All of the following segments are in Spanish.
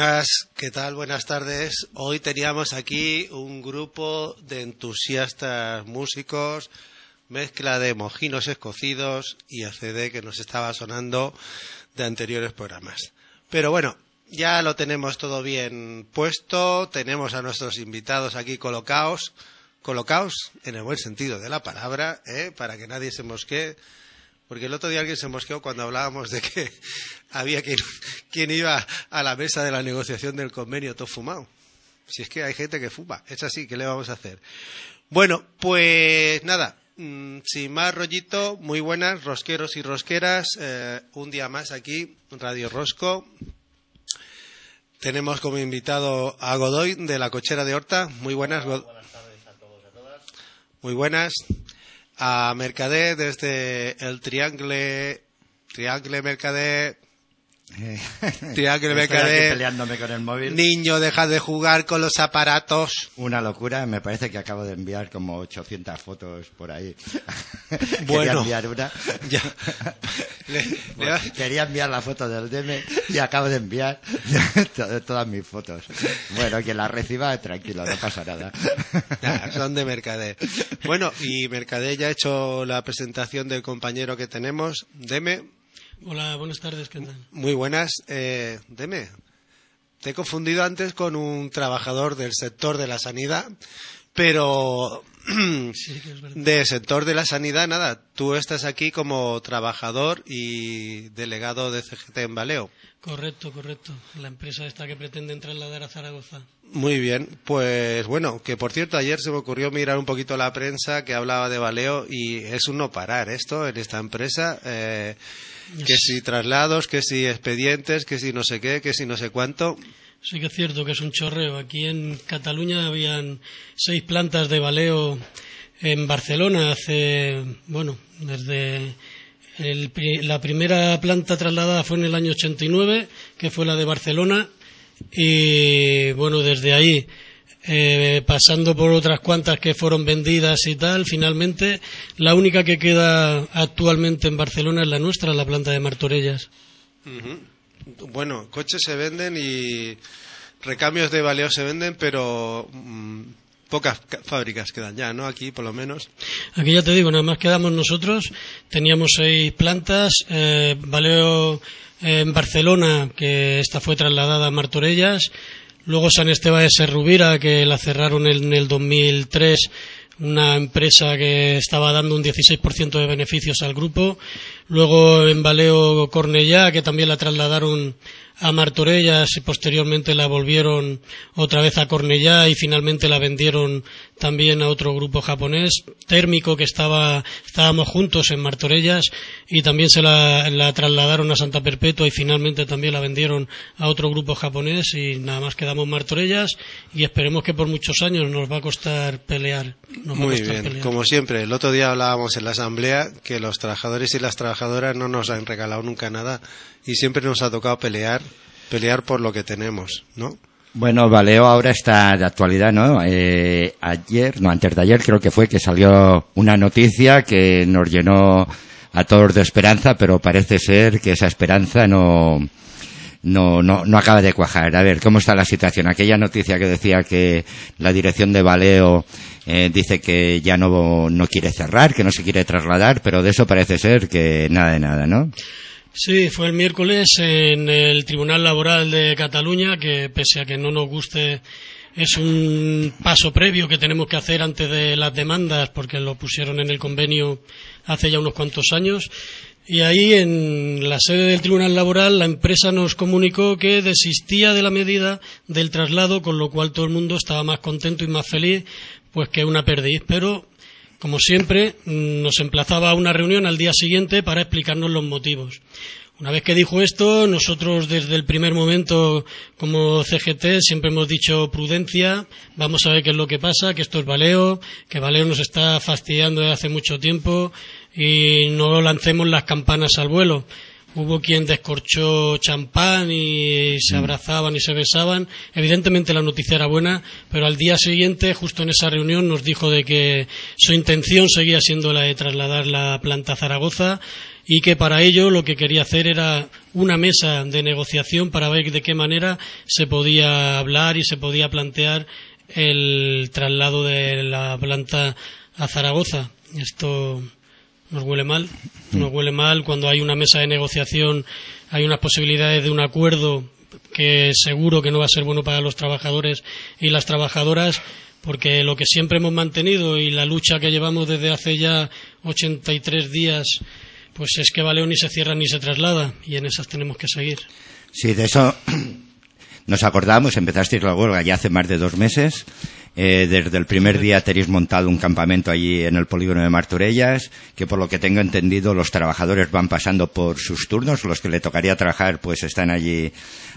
Buenas, ¿qué tal? Buenas tardes. Hoy teníamos aquí un grupo de entusiastas músicos, mezcla de mojinos escocidos y ACD que nos estaba sonando de anteriores programas. Pero bueno, ya lo tenemos todo bien puesto, tenemos a nuestros invitados aquí colocados, colocados en el buen sentido de la palabra, ¿eh? para que nadie se mosquee porque el otro día alguien se mosqueó cuando hablábamos de que había quien, quien iba a la mesa de la negociación del convenio todo fumado. Si es que hay gente que fuma, es así, ¿qué le vamos a hacer? Bueno, pues nada, mm, sin más rollito, muy buenas, rosqueros y rosqueras, eh, un día más aquí, Radio Rosco. Tenemos como invitado a Godoy de la cochera de Horta. Muy buenas, Godoy. Buenas tardes a todos y a todas. Muy buenas. A Mercader desde el Triangle, Triangle Mercader, Peleándome con el móvil. Niño, deja de jugar con los aparatos. Una locura, me parece que acabo de enviar como 800 fotos por ahí. Bueno. Quería enviar una. Ya. Le- Bueno, quería enviar la foto del DM y acabo de enviar to- todas mis fotos. Bueno, quien la reciba, tranquilo, no pasa nada. Nah, son de Mercader. Bueno, y Mercader ya ha hecho la presentación del compañero que tenemos. Deme, Hola, buenas tardes, ¿qué tal? muy buenas. Eh, Deme, te he confundido antes con un trabajador del sector de la sanidad, pero Sí, que es verdad. del sector de la sanidad, nada, tú estás aquí como trabajador y delegado de CGT en Baleo. Correcto, correcto. La empresa esta que pretenden trasladar a Zaragoza. Muy bien, pues bueno, que por cierto ayer se me ocurrió mirar un poquito la prensa que hablaba de Baleo y es un no parar esto en esta empresa, eh, que si traslados, que si expedientes, que si no sé qué, que si no sé cuánto. Sí que es cierto que es un chorreo. Aquí en Cataluña habían seis plantas de baleo en Barcelona hace, bueno, desde el la primera planta trasladada fue en el año 89, que fue la de Barcelona, y bueno, desde ahí, eh, pasando por otras cuantas que fueron vendidas y tal, finalmente la única que queda actualmente en Barcelona es la nuestra, la planta de Martorellas. Bueno, coches se venden y recambios de Baleo se venden, pero mm, pocas ca- fábricas quedan ya, ¿no? Aquí por lo menos. Aquí ya te digo, nada más quedamos nosotros. Teníamos seis plantas. Eh, Valeo eh, en Barcelona, que esta fue trasladada a Martorellas. Luego San Esteban de Serrubira, que la cerraron en el 2003, una empresa que estaba dando un 16% de beneficios al grupo. Luego en Valeo Cornellá, que también la trasladaron a Martorellas y posteriormente la volvieron otra vez a Cornellá y finalmente la vendieron también a otro grupo japonés, Térmico, que estaba, estábamos juntos en Martorellas y también se la, la trasladaron a Santa Perpetua y finalmente también la vendieron a otro grupo japonés y nada más quedamos Martorellas y esperemos que por muchos años nos va a costar pelear. Nos Muy costar bien, pelear. como siempre, el otro día hablábamos en la asamblea que los trabajadores y las trabajadoras no nos han regalado nunca nada y siempre nos ha tocado pelear, pelear por lo que tenemos, ¿no? Bueno, Valeo ahora está de actualidad, ¿no? Eh, ayer, no, antes de ayer creo que fue que salió una noticia que nos llenó a todos de esperanza, pero parece ser que esa esperanza no, no, no, no acaba de cuajar. A ver, ¿cómo está la situación? Aquella noticia que decía que la dirección de Valeo eh, dice que ya no, no quiere cerrar, que no se quiere trasladar, pero de eso parece ser que nada de nada, ¿no? Sí, fue el miércoles en el Tribunal Laboral de Cataluña, que pese a que no nos guste, es un paso previo que tenemos que hacer antes de las demandas, porque lo pusieron en el convenio hace ya unos cuantos años. Y ahí, en la sede del Tribunal Laboral, la empresa nos comunicó que desistía de la medida del traslado, con lo cual todo el mundo estaba más contento y más feliz, pues que una perdiz. Pero como siempre, nos emplazaba a una reunión al día siguiente para explicarnos los motivos. Una vez que dijo esto, nosotros desde el primer momento, como CGT, siempre hemos dicho prudencia, vamos a ver qué es lo que pasa, que esto es baleo, que baleo nos está fastidiando desde hace mucho tiempo y no lancemos las campanas al vuelo. Hubo quien descorchó champán y se abrazaban y se besaban. Evidentemente la noticia era buena, pero al día siguiente, justo en esa reunión, nos dijo de que su intención seguía siendo la de trasladar la planta a Zaragoza y que para ello lo que quería hacer era una mesa de negociación para ver de qué manera se podía hablar y se podía plantear el traslado de la planta a Zaragoza. Esto nos huele mal. Nos huele mal cuando hay una mesa de negociación, hay unas posibilidades de un acuerdo que seguro que no va a ser bueno para los trabajadores y las trabajadoras, porque lo que siempre hemos mantenido y la lucha que llevamos desde hace ya 83 días, pues es que Valeo ni se cierra ni se traslada, y en esas tenemos que seguir. Sí, de eso nos acordamos, empezasteis la huelga ya hace más de dos meses eh, desde el primer día tenéis montado un campamento allí en el polígono de Martorellas, que por lo que tengo entendido los trabajadores van pasando por sus turnos, los que le tocaría trabajar pues están allí,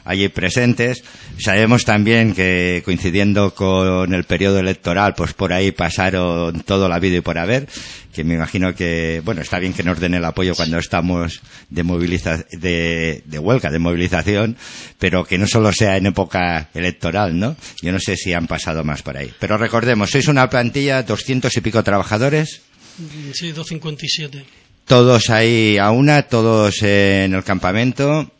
allí presentes. Sabemos también que coincidiendo con el periodo electoral, pues por ahí pasaron todo la vida y por haber que me imagino que, bueno, está bien que nos den el apoyo cuando estamos de, moviliza de, de, huelga, de movilización, pero que no solo sea en época electoral, ¿no? Yo no sé si han pasado más por ahí. Pero recordemos, sois una plantilla, doscientos y pico trabajadores. Sí, 257. Todos ahí a una, todos en el campamento.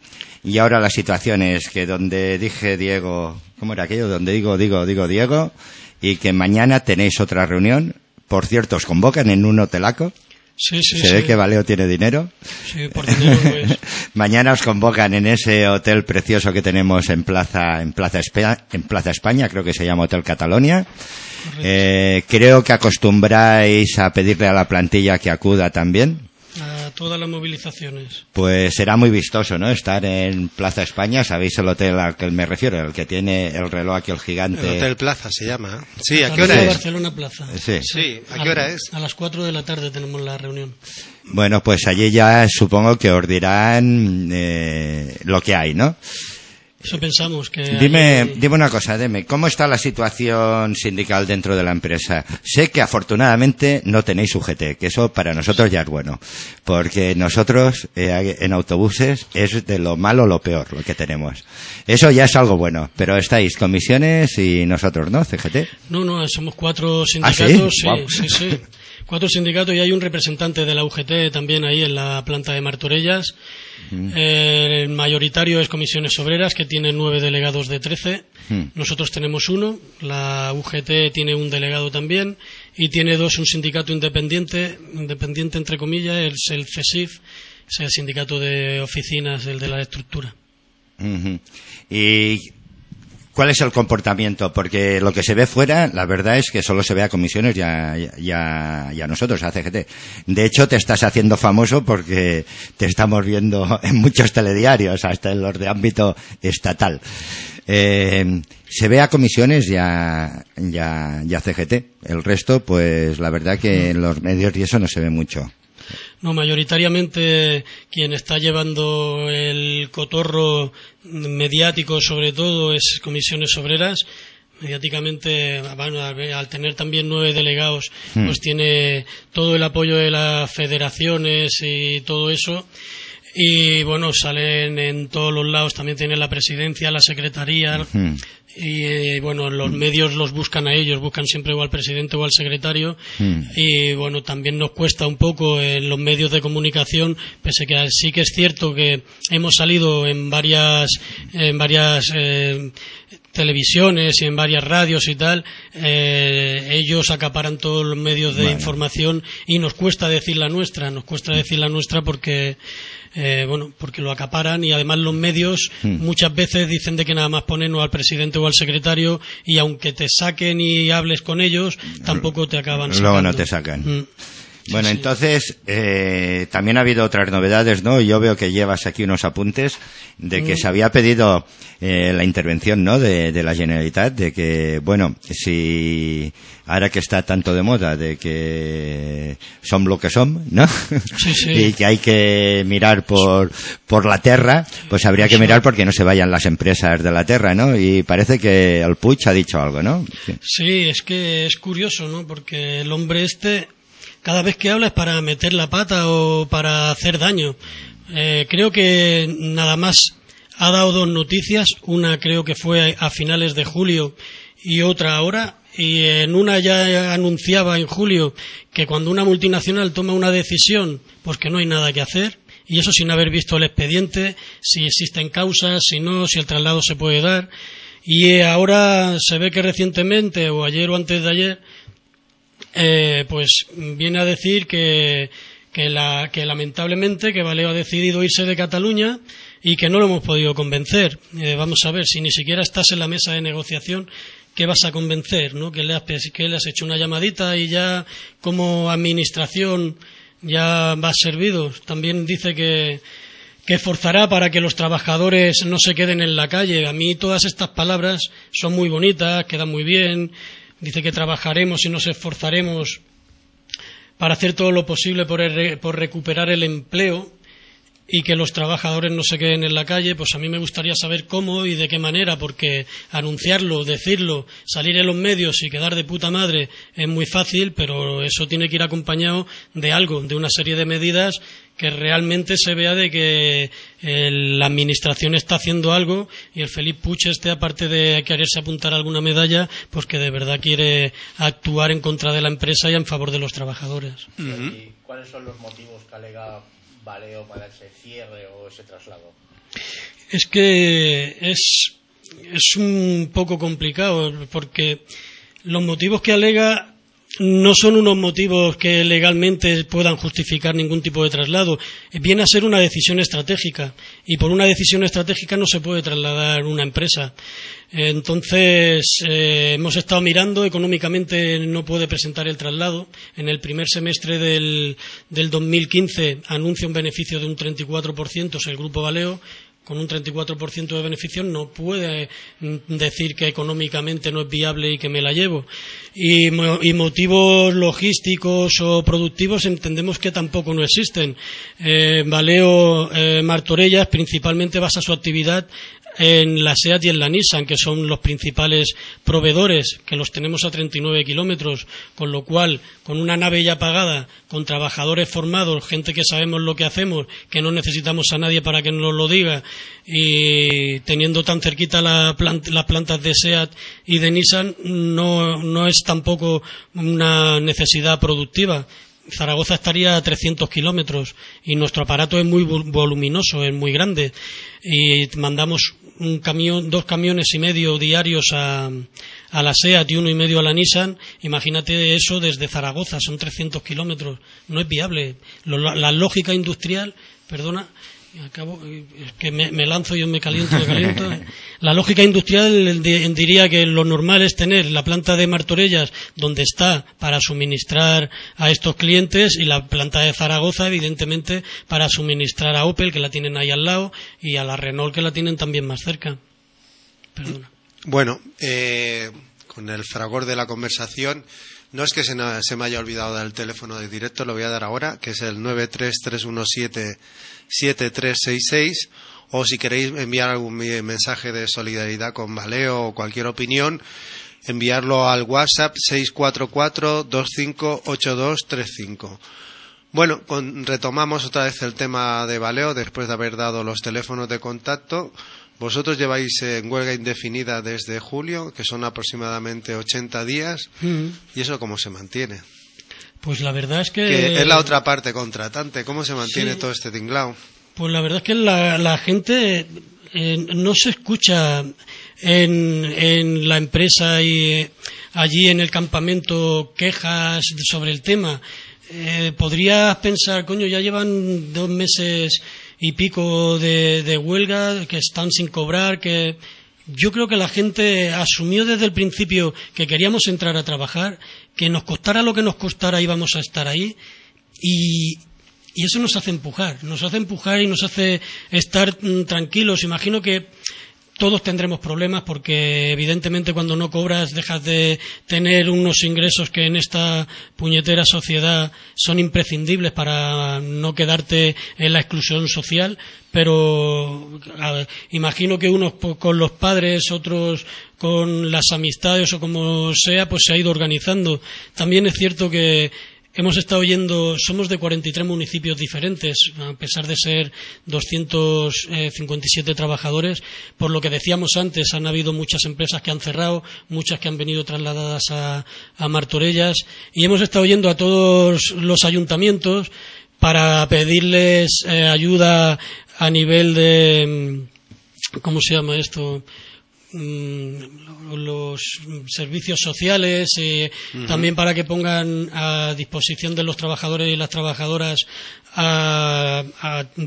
Y ahora la situación es que donde dije Diego, ¿cómo era aquello? Donde digo, digo, digo Diego, y que mañana tenéis otra reunión por cierto, os convocan en un hotelaco. Sí, sí, Se ve que Valeo tiene dinero. Sí, por dinero Mañana os convocan en ese hotel precioso que tenemos en Plaza, en Plaza, España, en Plaza España, creo que se llama Hotel Catalonia. Eh, creo que acostumbráis a pedirle a la plantilla que acuda también todas las movilizaciones. Pues será muy vistoso, ¿no? Estar en Plaza España, sabéis el hotel al que me refiero, el que tiene el reloj aquí, el gigante. El Hotel Plaza se llama. Sí, ¿a qué hora es? Barcelona Plaza. Sí. sí. ¿a qué hora es? A las 4 de la tarde tenemos la reunión. Bueno, pues allí ya supongo que os dirán eh, lo que hay, ¿no? Eso pensamos que. Dime, dime una cosa, Deme, ¿cómo está la situación sindical dentro de la empresa? Sé que afortunadamente no tenéis UGT, que eso para nosotros ya es bueno, porque nosotros eh, en autobuses es de lo malo lo peor lo que tenemos. Eso ya es algo bueno, pero estáis comisiones y nosotros, ¿no? CGT. No, no, somos cuatro sindicatos. ¿Ah, sí, sí, sí. Cuatro sindicatos y hay un representante de la UGT también ahí en la planta de Martorellas el mayoritario es Comisiones Obreras, que tiene nueve delegados de trece. Nosotros tenemos uno. La UGT tiene un delegado también. Y tiene dos, un sindicato independiente, independiente entre comillas, es el CESIF, es el sindicato de oficinas, el de la estructura. ¿Cuál es el comportamiento? Porque lo que se ve fuera, la verdad es que solo se ve a comisiones y a, nosotros, a CGT. De hecho, te estás haciendo famoso porque te estamos viendo en muchos telediarios, hasta en los de ámbito estatal. Eh, se ve a comisiones y a, CGT. El resto, pues la verdad que en los medios y eso no se ve mucho. No, mayoritariamente quien está llevando el cotorro mediático, sobre todo, es comisiones obreras. Mediáticamente, bueno, al tener también nueve delegados, hmm. pues tiene todo el apoyo de las federaciones y todo eso y bueno, salen en todos los lados, también tiene la presidencia, la secretaría y eh, bueno, los medios los buscan a ellos, buscan siempre o al presidente o al secretario. Y bueno, también nos cuesta un poco en los medios de comunicación, pese que sí que es cierto que hemos salido en varias, en varias eh, televisiones y en varias radios y tal, eh, ellos acaparan todos los medios de información y nos cuesta decir la nuestra, nos cuesta decir la nuestra porque eh, bueno, porque lo acaparan y además los medios hmm. muchas veces dicen de que nada más ponen o al presidente o al secretario y aunque te saquen y hables con ellos, tampoco te acaban sacando. Luego no te sacan. Hmm. Bueno, entonces, eh, también ha habido otras novedades, ¿no? Yo veo que llevas aquí unos apuntes de que mm. se había pedido eh, la intervención, ¿no? De, la Generalitat, de que, bueno, si ahora que está tanto de moda, de que son lo que son, ¿no? y que hay que mirar por, por la tierra, pues habría que mirar porque no se vayan las empresas de la tierra, ¿no? Y parece que el Puig ha dicho algo, ¿no? Sí, es que es curioso, ¿no? Porque el hombre este cada vez que habla es para meter la pata o para hacer daño. Eh, creo que nada más ha dado dos noticias. Una creo que fue a finales de julio y otra ahora. Y en una ya anunciaba en julio que cuando una multinacional toma una decisión, pues que no hay nada que hacer. Y eso sin haber visto el expediente, si existen causas, si no, si el traslado se puede dar. Y ahora se ve que recientemente, o ayer o antes de ayer, eh, pues viene a decir que, que, la, que lamentablemente que Valeo ha decidido irse de Cataluña y que no lo hemos podido convencer. Eh, vamos a ver, si ni siquiera estás en la mesa de negociación, ¿qué vas a convencer? ¿no? Que, le has, que le has hecho una llamadita y ya como administración ya va servido. También dice que, que forzará para que los trabajadores no se queden en la calle. A mí todas estas palabras son muy bonitas, quedan muy bien. Dice que trabajaremos y nos esforzaremos para hacer todo lo posible por, por recuperar el empleo y que los trabajadores no se queden en la calle, pues a mí me gustaría saber cómo y de qué manera, porque anunciarlo, decirlo, salir en los medios y quedar de puta madre es muy fácil, pero eso tiene que ir acompañado de algo, de una serie de medidas que realmente se vea de que eh, la administración está haciendo algo y el Felipe Puch este, aparte de quererse apuntar alguna medalla, pues que de verdad quiere actuar en contra de la empresa y en favor de los trabajadores. ¿Y cuáles son los motivos que alega Para ese cierre o ese traslado? Es que es, es un poco complicado porque los motivos que alega no son unos motivos que legalmente puedan justificar ningún tipo de traslado. Viene a ser una decisión estratégica y por una decisión estratégica no se puede trasladar una empresa. Entonces, eh, hemos estado mirando, económicamente no puede presentar el traslado. En el primer semestre del, del 2015 anuncia un beneficio de un 34%, es el Grupo Valeo, con un 34% de beneficio no puede decir que económicamente no es viable y que me la llevo. Y, motivos logísticos o productivos entendemos que tampoco no existen. Eh, Valeo eh, Martorellas principalmente basa su actividad en la SEAT y en la Nissan, que son los principales proveedores, que los tenemos a 39 kilómetros, con lo cual, con una nave ya pagada, con trabajadores formados, gente que sabemos lo que hacemos, que no necesitamos a nadie para que nos lo diga, y teniendo tan cerquita las plantas de SEAT y de Nissan, no, no es tampoco una necesidad productiva. Zaragoza estaría a 300 kilómetros y nuestro aparato es muy voluminoso, es muy grande y mandamos un camión, dos camiones y medio diarios a, a la SEAT y uno y medio a la Nissan, imagínate eso desde Zaragoza, son 300 kilómetros, no es viable. la lógica industrial, perdona, Acabo, es que me, lanzo y me caliento, me caliento. La lógica industrial diría que lo normal es tener la planta de Martorellas donde está para suministrar a estos clientes y la planta de Zaragoza, evidentemente, para suministrar a Opel, que la tienen ahí al lado, y a la Renault, que la tienen también más cerca. Perdona. Bueno, eh, con el fragor de la conversación, no es que se, se me haya olvidado del teléfono de directo, lo voy a dar ahora, que es el 93317 7366 o si queréis enviar algún mensaje de solidaridad con Valeo o cualquier opinión, enviarlo al WhatsApp 644-258235. Bueno, retomamos otra vez el tema de Valeo después de haber dado los teléfonos de contacto. Vosotros lleváis en huelga indefinida desde julio, que son aproximadamente 80 días, mm. ¿y eso cómo se mantiene? Pues la verdad es que... es la otra parte contratante. ¿Cómo se mantiene todo este tinglao? Pues la verdad es que la, gente eh, no se escucha en, la empresa y allí en el campamento quejas sobre el tema. Eh, podrías pensar, coño, ya llevan dos meses y pico de, de huelga, que están sin cobrar, que yo creo que la gente asumió desde el principio que queríamos entrar a trabajar, que nos costara lo que nos costara íbamos a estar ahí y, eso nos hace empujar, nos hace empujar y nos hace estar mm, tranquilos. Imagino que todos tendremos problemas porque evidentemente cuando no cobras dejas de tener unos ingresos que en esta puñetera sociedad son imprescindibles para no quedarte en la exclusión social, pero imagino que unos con los padres, otros con las amistades o como sea, pues se ha ido organizando. También es cierto que Hemos estado yendo, somos de 43 municipios diferentes, a pesar de ser 257 trabajadores. Por lo que decíamos antes, han habido muchas empresas que han cerrado, muchas que han venido trasladadas a, Martorellas, y hemos estado yendo a todos los ayuntamientos para pedirles eh, ayuda a nivel de, ¿cómo se llama esto? Mm, los servicios sociales, eh, también para que pongan a disposición de los trabajadores y las trabajadoras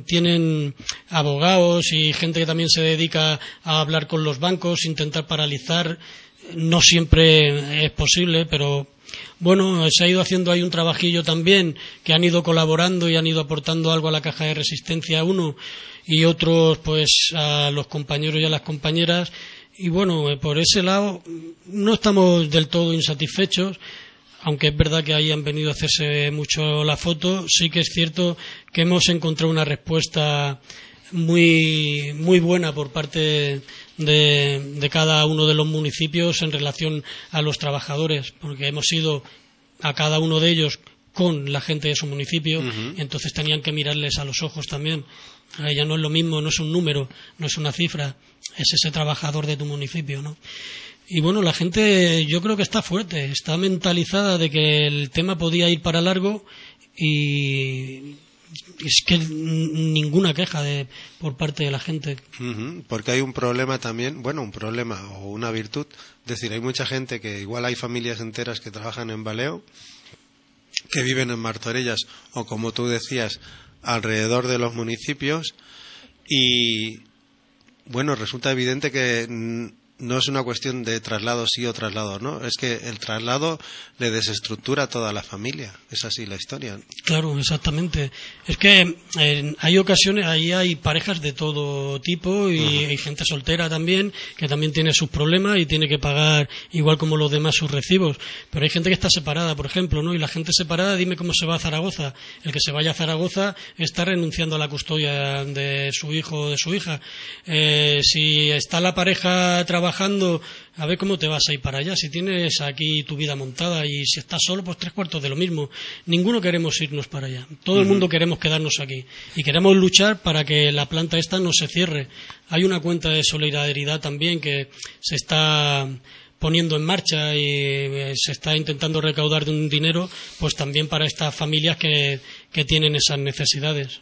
tienen abogados y gente que también se dedica a hablar con los bancos, intentar paralizar. No siempre es posible, pero bueno, se ha ido haciendo ahí un trabajillo también, que han ido colaborando y han ido aportando algo a la caja de resistencia uno y otros pues a los compañeros y a las compañeras y bueno, eh, por ese lado no estamos del todo insatisfechos, aunque es verdad que ahí han venido a hacerse mucho la foto, sí que es cierto que hemos encontrado una respuesta muy, muy buena por parte de, de, cada uno de los municipios en relación a los trabajadores, porque hemos ido a cada uno de ellos con la gente de su municipio, entonces tenían que mirarles a los ojos también. Ya no es lo mismo, no es un número, no es una cifra, es ese trabajador de tu municipio, ¿no? Y bueno, la gente yo creo que está fuerte, está mentalizada de que el tema podía ir para largo y es que ninguna queja de, por parte de la gente. porque hay un problema también, bueno, un problema o una virtud. Es decir, hay mucha gente que igual hay familias enteras que trabajan en Baleo, que viven en Martorellas o como tú decías, alrededor de los municipios y bueno, resulta evidente que no es una cuestión de traslado sí o traslado no, es que el traslado le desestructura a toda la familia. Es así la historia. Claro, exactamente. Es que hay ocasiones, ahí hay parejas de todo tipo y hay gente soltera también, que también tiene sus problemas y tiene que pagar igual como los demás sus recibos. Pero hay gente que está separada, por ejemplo, ¿no? Y la gente separada, dime cómo se va a Zaragoza. El que se vaya a Zaragoza está renunciando a la custodia de su hijo o de su hija. Eh, si está la pareja trabajando a ver cómo te vas a ir para allá. Si tienes aquí tu vida montada y si estás solo, pues tres cuartos de lo mismo. Ninguno queremos irnos para allá. Todo el mundo queremos quedarnos aquí. Y queremos luchar para que la planta esta no se cierre. Hay una cuenta de solidaridad también que se está poniendo en marcha y eh, se está intentando recaudar de un dinero, pues también para estas familias que que tienen esas necesidades.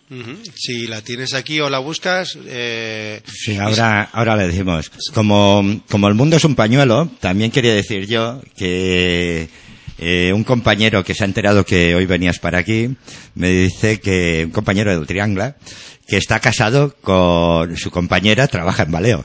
Si la tienes aquí o la buscas. Eh, sí, ahora, ahora le decimos. Como, como el mundo es un pañuelo, también quería decir yo que. Eh, un compañero que se ha enterado que hoy venías para aquí me dice que un compañero del Triangla que está casado con su compañera trabaja en baleo.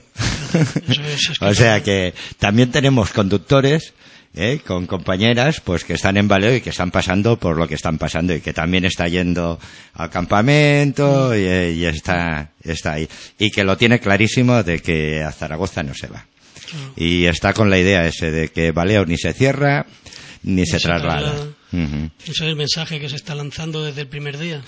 o sea que también tenemos conductores ¿eh? con compañeras pues que están en baleo y que están pasando por lo que están pasando y que también está yendo al campamento y, está, está ahí. Y que lo tiene clarísimo de que a Zaragoza no se va. Y está con la idea ese de que baleo ni se cierra ni, se, traslada. Ese es el mensaje que se está lanzando desde el primer día.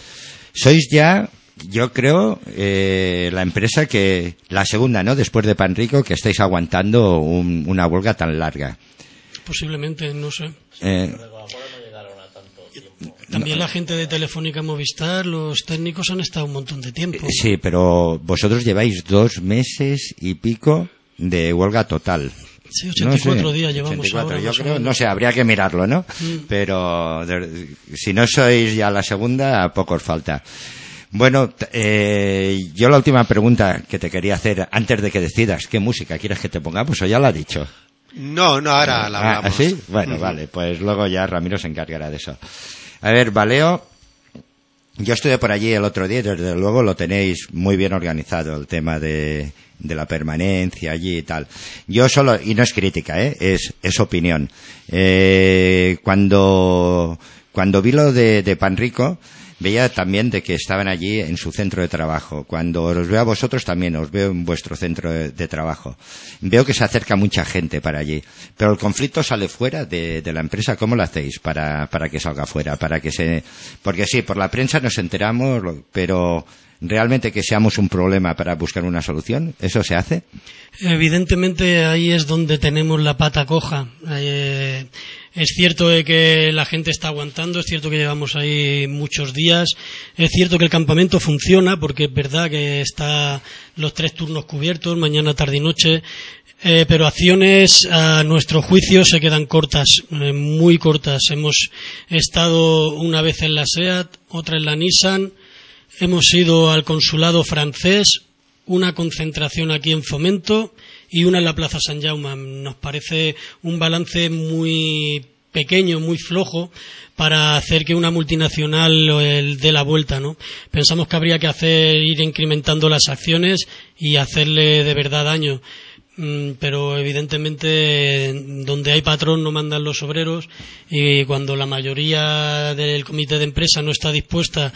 Sois ya yo creo eh, la empresa que la segunda no después de Panrico que estáis aguantando una huelga tan larga Posiblemente, no sé. Eh, también la gente de Telefónica Movistar, los técnicos han estado un montón de tiempo. Sí, pero vosotros lleváis dos meses y pico de huelga total. Sí, 84 días llevamos ahora. Yo creo, no sé, habría que mirarlo, ¿no? Mm. Pero si no sois ya la segunda, poco os falta. Bueno, eh, yo la última pregunta que te quería hacer antes de que decidas qué música quieres que te pongamos, o ya la ha dicho. No, no, ahora la ah, hablamos. ¿Ah, Bueno, vale, pues luego ya Ramiro se encargará de eso. A ver, Valeo, yo estuve por allí el otro día y desde luego lo tenéis muy bien organizado, el tema de, de la permanencia allí y tal. Yo solo, y no es crítica, ¿eh? es, es opinión. Eh, cuando, cuando vi lo de, de Panrico, veía también de que estaban allí en su centro de trabajo. Cuando os veo a vosotros también os veo en vuestro centro de, trabajo. Veo que se acerca mucha gente para allí. Pero el conflicto sale fuera de, la empresa. ¿Cómo lo hacéis para, para que salga fuera? Para que se, porque sí, por la prensa nos enteramos, pero realmente que seamos un problema para buscar una solución? ¿Eso se hace? Evidentemente ahí es donde tenemos la pata coja. Eh, es cierto de que la gente está aguantando, es cierto que llevamos ahí muchos días, es cierto que el campamento funciona porque es verdad que está los tres turnos cubiertos, mañana, tarde y noche, eh, pero acciones a nuestro juicio se quedan cortas, eh, muy cortas. Hemos estado una vez en la SEAT, otra en la Nissan, hemos ido al consulado francés, una concentración aquí en Fomento y una en la Plaza San Jaume. Nos parece un balance muy pequeño, muy flojo para hacer que una multinacional dé la vuelta, ¿no? Pensamos que habría que hacer ir incrementando las acciones y hacerle de verdad daño. Mm, pero evidentemente donde hay patrón no mandan los obreros y cuando la mayoría del comité de empresa no está dispuesta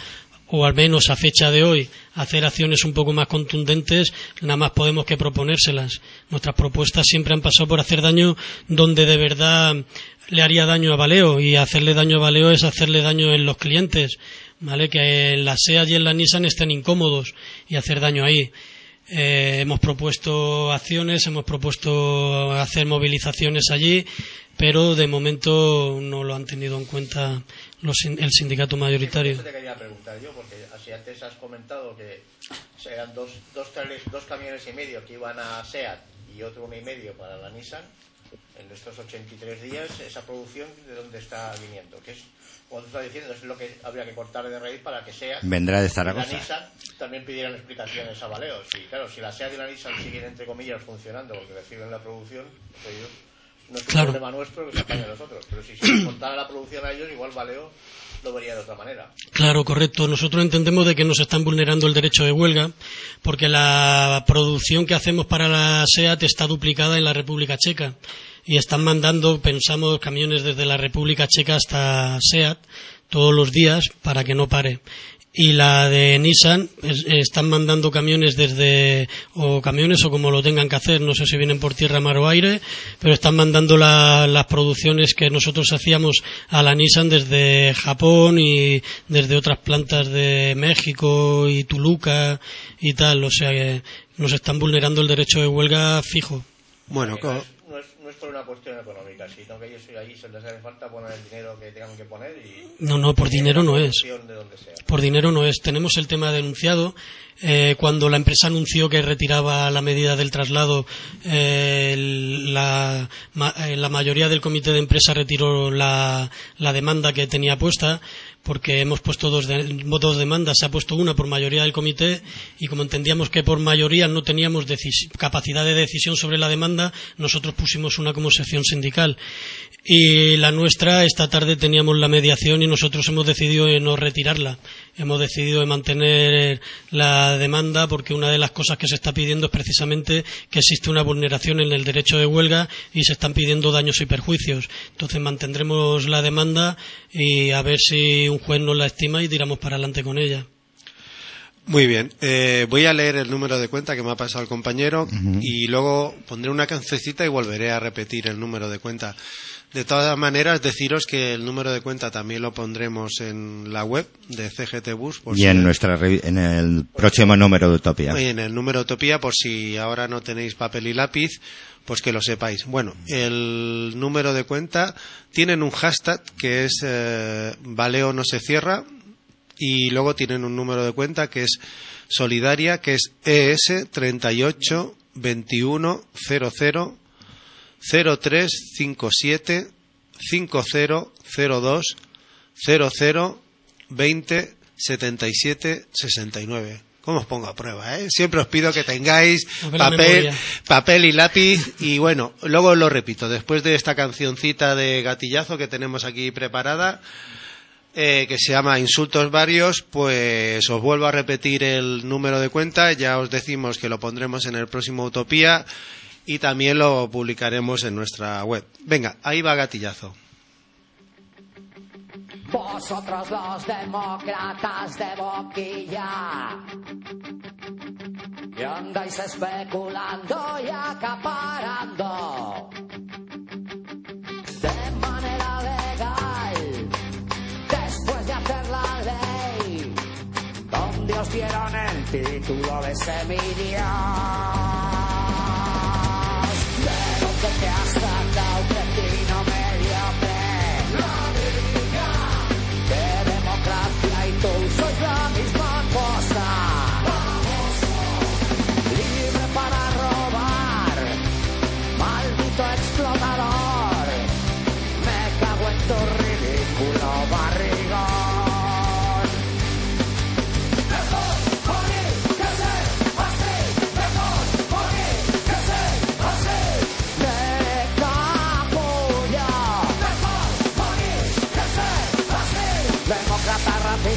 o al menos a fecha de hoy, hacer acciones un poco más contundentes, nada más podemos que proponérselas. Nuestras propuestas siempre han pasado por hacer daño donde de verdad le haría daño a Valeo y hacerle daño a Valeo es hacerle daño en los clientes, ¿vale? Que en la SEA y en la Nissan estén incómodos y hacer daño ahí. Eh, hemos propuesto acciones, hemos propuesto hacer movilizaciones allí, pero de momento no lo han tenido en cuenta el sindicato mayoritario. Eso te quería preguntar yo, porque así antes has comentado que eran dos, dos, dos camiones y medio que iban a SEAT y otro uno y medio para la Nissan. En estos 83 días, esa producción, ¿de dónde está viniendo? Que es, tú estás diciendo, es lo que habría que cortar de raíz para que SEAT Vendrá de Zaragoza. la Nissan también pidieran explicaciones a Baleos. Y claro, si la SEAT y la Nissan siguen, entre comillas, funcionando porque reciben la producción, pues ellos no es un problema nuestro que se a nosotros, pero si se contara la producción a ellos, igual Valeo lo vería de otra manera. Claro, correcto. Nosotros entendemos de que nos están vulnerando el derecho de huelga porque la producción que hacemos para la SEAT está duplicada en la República Checa y están mandando, pensamos, camiones desde la República Checa hasta SEAT todos los días para que no pare y la de Nissan están mandando camiones desde o camiones o como lo tengan que hacer no sé si vienen por tierra mar o aire pero están mandando las producciones que nosotros hacíamos a la Nissan desde Japón y desde otras plantas de México y Tuluca y tal. O sea que nos están vulnerando el derecho de huelga fijo. Bueno por una cuestión económica, sino que ellos ahí se les hace falta poner el dinero que tengan que poner y... No, no, por dinero no es. Por dinero no es. Tenemos el tema denunciado. Eh, cuando la empresa anunció que retiraba la medida del traslado, eh, la, eh, la, mayoría del comité de empresa retiró la, la demanda que tenía puesta porque hemos puesto dos, demandas, se ha puesto una por mayoría del comité y como entendíamos que por mayoría no teníamos capacidad de decisión sobre la demanda, nosotros pusimos una como sección sindical. Y la nuestra, esta tarde teníamos la mediación y nosotros hemos decidido no retirarla. Hemos decidido mantener la demanda porque una de las cosas que se está pidiendo es precisamente que existe una vulneración en el derecho de huelga y se están pidiendo daños y perjuicios. Entonces mantendremos la demanda y a ver si un juez nos la estima y tiramos para adelante con ella. Muy bien, eh, voy a leer el número de cuenta que me ha pasado el compañero y luego pondré una cancecita y volveré a repetir el número de cuenta. De todas maneras, deciros que el número de cuenta también lo pondremos en la web de CGT Bus. y en, nuestra, en el próximo número de Utopía. Y en el número de Utopía, por si ahora no tenéis papel y lápiz, pues que lo sepáis. Bueno, el número de cuenta tienen un hashtag que es eh, Valeo no se cierra y luego tienen un número de cuenta que es solidaria que es ES 38 21 00 0357 5002 00 20 77 69. ¿Cómo os pongo a prueba? Eh? Siempre os pido que tengáis papel, papel y lápiz y bueno, luego lo repito, después de esta cancioncita de gatillazo que tenemos aquí preparada, eh, que se llama Insultos Varios, pues os vuelvo a repetir el número de cuenta, ya os decimos que lo pondremos en el próximo Utopía y también lo publicaremos en nuestra web. Venga, ahí va gatillazo. Vosotros los demócratas de boquilla y andáis especulando y acaparando de manera legal después de hacer la ley con Dios pusieron el título de semidios. ¿De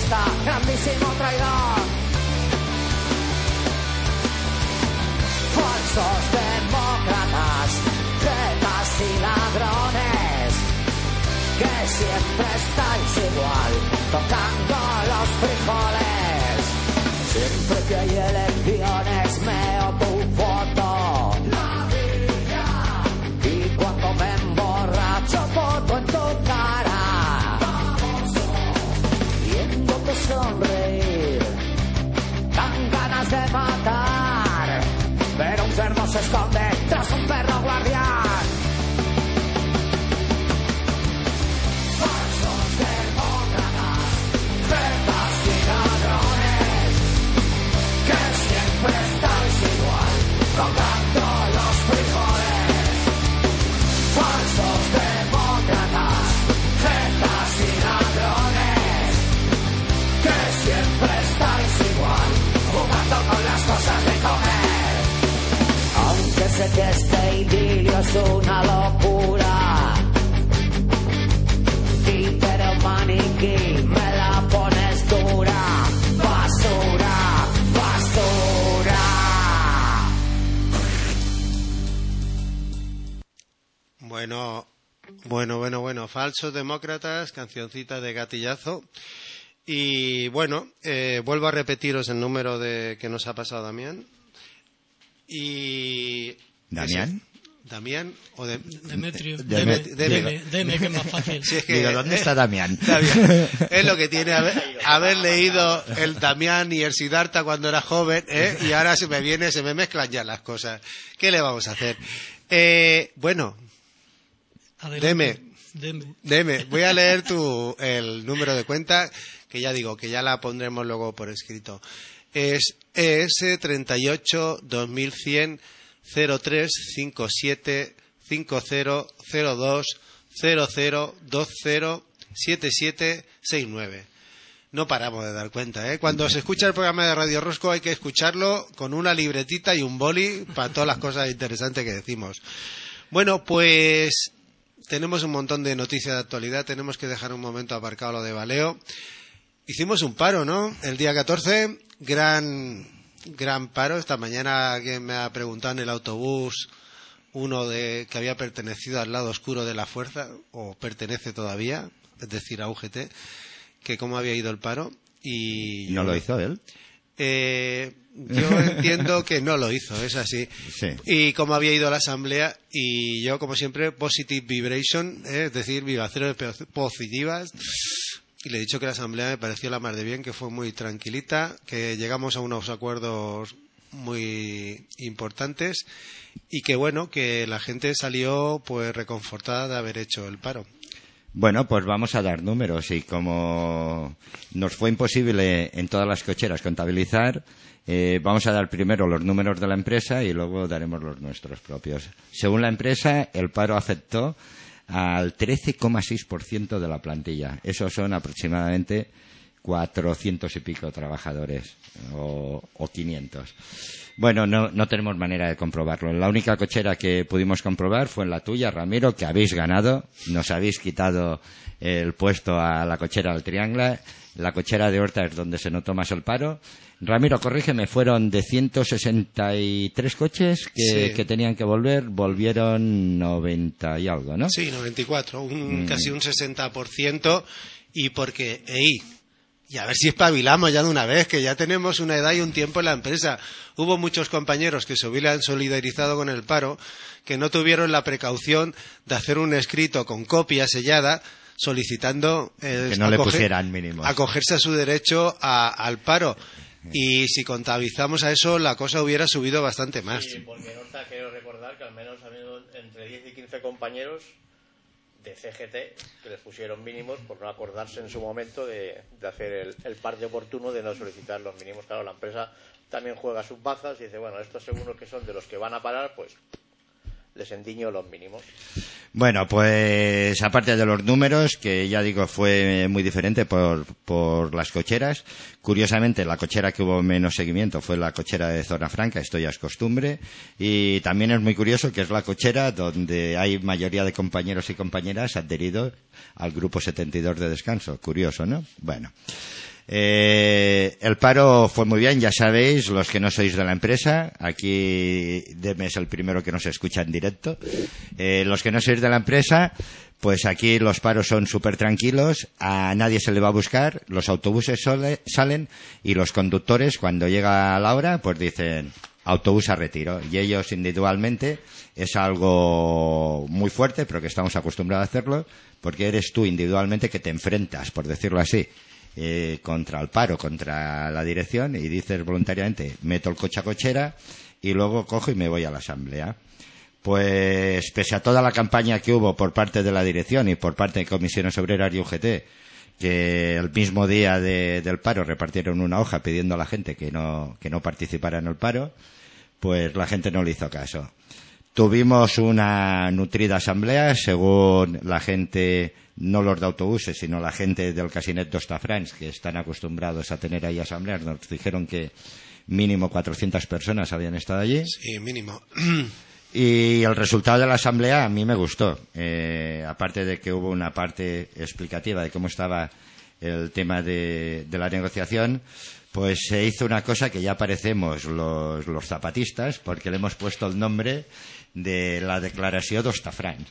racista, grandísimo traidor. Falsos demócratas, tretas y ladrones que siempre estáis igual, tocando los frijoles. Siempre que hay elecciones meo tu esconde tras un perro que este idilio es una locura. Títere o maniquí, me la pones dura. Basura, basura. Bueno, bueno, bueno, bueno. Falsos demócratas, cancioncita de gatillazo. Y bueno, eh, vuelvo a repetiros el número de que nos ha pasado Damián. Y. ¿Damián? Damián o de. Demetrio. Deme- Deme, Deme- Deme, Deme, que es más fácil. Si es que- Digo, ¿dónde está Damián? Damián. Es lo que tiene haber, haber leído el Damián y el Siddhartha cuando era joven, ¿eh? y ahora se me viene, se me mezclan ya las cosas. ¿Qué le vamos a hacer? Eh, bueno, Adelante. Deme. Deme. Deme, voy a leer tu, el número de cuenta, que ya digo, que ya la pondremos luego por escrito. Es ES 38 2100 03 57 50 02 00 20 77 69. No paramos de dar cuenta, ¿eh? Cuando se escucha el programa de Radio Rosco hay que escucharlo con una libretita y un boli para todas las cosas interesantes que decimos. Bueno, pues tenemos un montón de noticias de actualidad, tenemos que dejar un momento aparcado lo de Baleo. Hicimos un paro, ¿no? El día 14, gran, gran paro. Esta mañana alguien me ha preguntado en el autobús, uno de, que había pertenecido al lado oscuro de la fuerza, o pertenece todavía, es decir, a UGT, que cómo había ido el paro. Y ¿No lo hizo él? eh, yo entiendo que no lo hizo, es así. Sí. Y cómo había ido a la asamblea, y yo, como siempre, positive vibration, ¿eh? es decir, vibraciones po- positivas. Y le he dicho que la asamblea me pareció la más de bien, que fue muy tranquilita, que llegamos a unos acuerdos muy importantes y que bueno, que la gente salió pues reconfortada de haber hecho el paro. Bueno, pues vamos a dar números y como nos fue imposible en todas las cocheras contabilizar, eh, vamos a dar primero los números de la empresa y luego daremos los nuestros propios. Según la empresa, el paro afectó al 13,6% de la plantilla. Esos son aproximadamente 400 y pico trabajadores o, o 500. Bueno, no, no tenemos manera de comprobarlo. La única cochera que pudimos comprobar fue en la tuya, Ramiro, que habéis ganado. Nos habéis quitado el puesto a la cochera del Triángulo. La cochera de Horta es donde se notó más el paro. Ramiro, corrígeme, fueron de 163 coches que, Sí. que tenían que volver, volvieron 90 y algo, ¿no? Sí, 94, un, casi un 60%, y porque, ey, y a ver si espabilamos ya de una vez, que ya tenemos una edad y un tiempo en la empresa. Hubo muchos compañeros que se hubieran solidarizado con el paro, que no tuvieron la precaución de hacer un escrito con copia sellada solicitando eh, Que no le acoger- pusieran mínimos. acogerse a su derecho a- al paro. Y si contabilizamos a eso, la cosa hubiera subido bastante más. Sí, porque no está, quiero recordar que al menos ha habido entre 10 y 15 compañeros de CGT que les pusieron mínimos por no acordarse en su momento de, de hacer el, el parte oportuno de no solicitar los mínimos. Claro, la empresa también juega sus bazas y dice, bueno, estos seguros que son de los que van a parar, pues Bueno, pues aparte de los números, que ya digo fue muy diferente por, por las cocheras, curiosamente la cochera que hubo menos seguimiento fue la cochera de Zona Franca, esto ya es costumbre, y también es muy curioso que es la cochera donde hay mayoría de compañeros y compañeras adheridos al grupo 72 de descanso. Curioso, ¿no? Bueno. Eh, el paro fue muy bien, ya sabéis, los que no sois de la empresa, aquí Deme es el primero que nos escucha en directo. Eh, los que no sois de la empresa, pues aquí los paros son súper tranquilos, a nadie se le va a buscar, los autobuses salen y los conductores cuando llega la hora, pues dicen autobús a retiro. Y ellos individualmente es algo muy fuerte, pero que estamos acostumbrados a hacerlo, porque eres tú individualmente que te enfrentas, por decirlo así eh, contra el paro, contra la dirección y dices voluntariamente, meto el coche a cochera y luego cojo y me voy a la asamblea. Pues pese a toda la campaña que hubo por parte de la dirección y por parte de Comisiones Obreras y UGT, que el mismo día de- del paro repartieron una hoja pidiendo a la gente que no, que no participara en el paro, pues la gente no le hizo caso. Tuvimos una nutrida asamblea, según la gente, no los de autobuses, sino la gente del Casinet d'Ostafrans, que están acostumbrados a tener ahí asambleas, nos dijeron que mínimo 400 personas habían estado allí. Sí, mínimo. Y el resultado de la asamblea a mí me gustó. Eh, aparte de que hubo una parte explicativa de cómo estaba el tema de, de la negociación, pues se hizo una cosa que ya parecemos los, los zapatistas, porque le hemos puesto el nombre de la declaración d'Ostafrán.